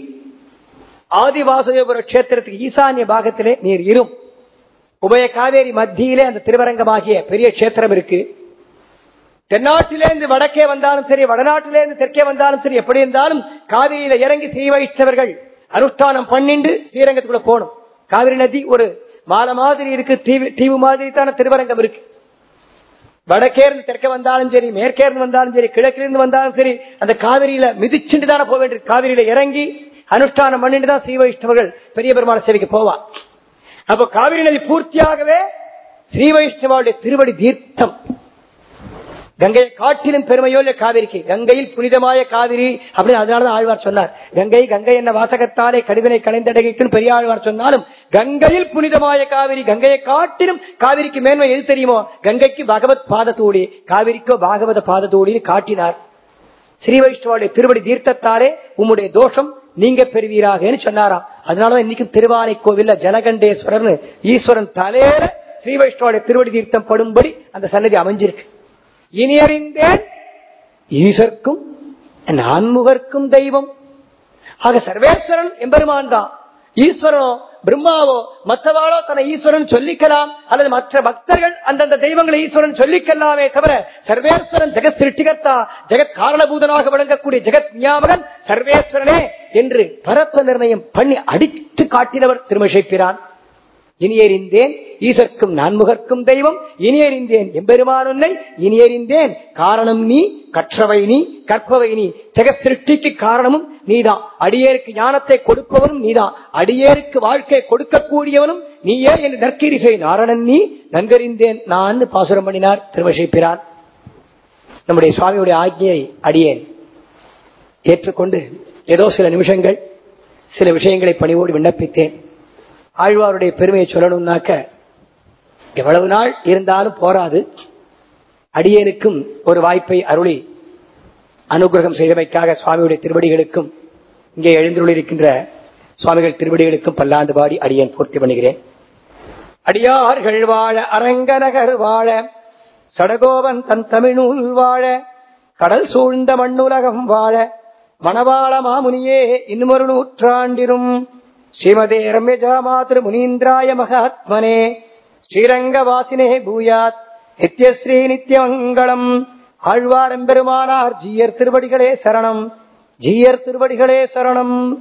ஆதிவாசயோபுர கஷேத்திரத்துக்கு ஈசான்ய பாகத்திலே நீர் இரும். உபய காவேரி மத்தியிலே அந்த திருவரங்கமாகிய பெரிய கஷேத்திரம் இருக்கு. தென்னாட்டிலேருந்து வடக்கே வந்தாலும் சரி வடநாட்டிலேருந்து தெற்கே வந்தாலும் சரி எப்படி இருந்தாலும் காவிரியில இறங்கி ஸ்ரீ வைஷ்ணவர்கள் அனுஷ்டானம் பண்ணிண்டு ஸ்ரீரங்கத்துக்குள்ள போகணும். காவிரி நதி ஒரு மாலை மாதிரி இருக்கு தீவு தீவு மாதிரி தான திருவரங்கம் இருக்கு. வடக்கே இருந்து தெற்க வந்தாலும் சரி மேற்கே இருந்து வந்தாலும் சரி கிழக்கிலிருந்து வந்தாலும் சரி அந்த காவிரியில மிதிச்சுட்டு தானே போக வேண்டியிருக்கு. காவிரியில இறங்கி அனுஷ்டானம் பண்ணிட்டு தான் ஸ்ரீ வைஷ்ணவர்கள் பெரிய பெருமாள் சேவைக்கு போவா. அப்ப காவிரி நதி பூர்த்தியாகவே ஸ்ரீ வைஷ்ணவாவுடைய திருவடி தீர்த்தம். கங்கையை காட்டிலும் பெருமையோ இல்ல காவிரிக்கு? கங்கையில் புனிதமாய காவிரி அப்படின்னு அதனாலதான் ஆழ்வார் சொன்னார். கங்கை கங்கை என்ன வாசகத்தாலே கடுவினை கலைந்தடகைக்கும் பெரிய ஆழ்வார் சொன்னாலும் கங்கையில் புனிதமாய காவிரி கங்கையை காட்டிலும் காவிரிக்கு மேன்மை எது தெரியுமோ? கங்கைக்கு பகவத் பாதத்தூடி காவிரிக்கோ பாகவத பாதத்தூடின்னு காட்டினார். ஸ்ரீ வைஷ்ணவாவுடைய திருவடி தீர்த்தத்தாலே உம்முடைய தோஷம் நீங்க பெறுவீராக சொன்னாராம். அதனாலதான் இன்னைக்கும் திருவானை கோவில்ல ஜலகண்டேஸ்வரர்னு ஈஸ்வரன் தலையில ஸ்ரீ வைஷ்ணவோட திருவடி தீர்த்தம் படும்படி அந்த சன்னதி அமைஞ்சிருக்கு. இனி அறிந்தேன் ஈசர்க்கும் நான்முகர்க்கும் தெய்வம். ஆக சர்வேஸ்வரன் எம்பெருமான் தான். ஈஸ்வரனும் பிரம்மாவோ மற்றவாளோ தன்னை ஈஸ்வரன் சொல்லிக்கலாம் அல்லது மற்ற பக்தர்கள் அந்தந்த தெய்வங்களை ஈஸ்வரன் சொல்லிக்கலாமே தவிர சர்வேஸ்வரன் ஜெகத் சிருஷ்டிகர்த்தா ஜெகத் காரணபூதனாக விளங்கக்கூடிய ஜெகத் ஞாபகன் சர்வேஸ்வரனே என்று பரத்வ நிர்ணயம் பண்ணி அடித்து காட்டினவர் திருமஷேப்பிரான் இனியறிந்தேன் ஈசர்க்கும் நான்முகர்க்கும் தெய்வம் இனியறிந்தேன் எம்பெருமான் உன்னை இனியறிந்தேன் காரணம் நீ கற்றவை நீ கற்பவை நீ. ஜெக சிருஷ்டிக்கு காரணமும் நீதான் அடியேருக்கு ஞானத்தை கொடுப்பவனும் நீதான் அடியேருக்கு வாழ்க்கை கொடுக்கக்கூடியவனும் நீயே என்று நற்கிரிசை நாரணன் நீ. நன்கறிந்தேன் நான் பாசுரம் பண்ணினார் திருவஷிப்பிரான் நம்முடைய சுவாமியுடைய ஆజ్ఞையை அடியேன். ஏற்றுக்கொண்டு ஏதோ சில நிமிஷங்கள் சில விஷயங்களை பணிவோடு விண்ணப்பித்தேன். ஆழ்வாருடைய பெருமையை சொல்லணும்னாக்க எவ்வளவு நாள் இருந்தாலும் போராது. அடியேனுக்கும் ஒரு வாய்ப்பை அருளி அனுகிரகம் செய்தமைக்காக சுவாமியுடைய திருவடிகளுக்கும் இங்கே எழுந்துள்ளிருக்கின்ற சுவாமிகள் திருவடிகளுக்கும் பல்லாண்டு பாடி அடியேன் பூர்த்தி பண்ணுகிறேன். அடியார்கள் வாழ அரங்கநகர் வாழ சடகோவன் தன் தமிழ்நூல் வாழ கடல் சூழ்ந்த மண்ணுலகம் வாழ மணவாள மாமுனியே இன்னொரு நூற்றாண்டிரும் ஸ்ரீமதே ரம்யஜா மாதிரு முனீந்திராய மகாத்மனே. ஸ்ரீரங்கவாசினே பூயாத். நித்யஸ்ரீ நித்யமங்கலம். ஆழ்வாரம்பெருமானார் ஜீயர் திருவடிகளே சரணம். ஜீயர் திருவடிகளே சரணம்.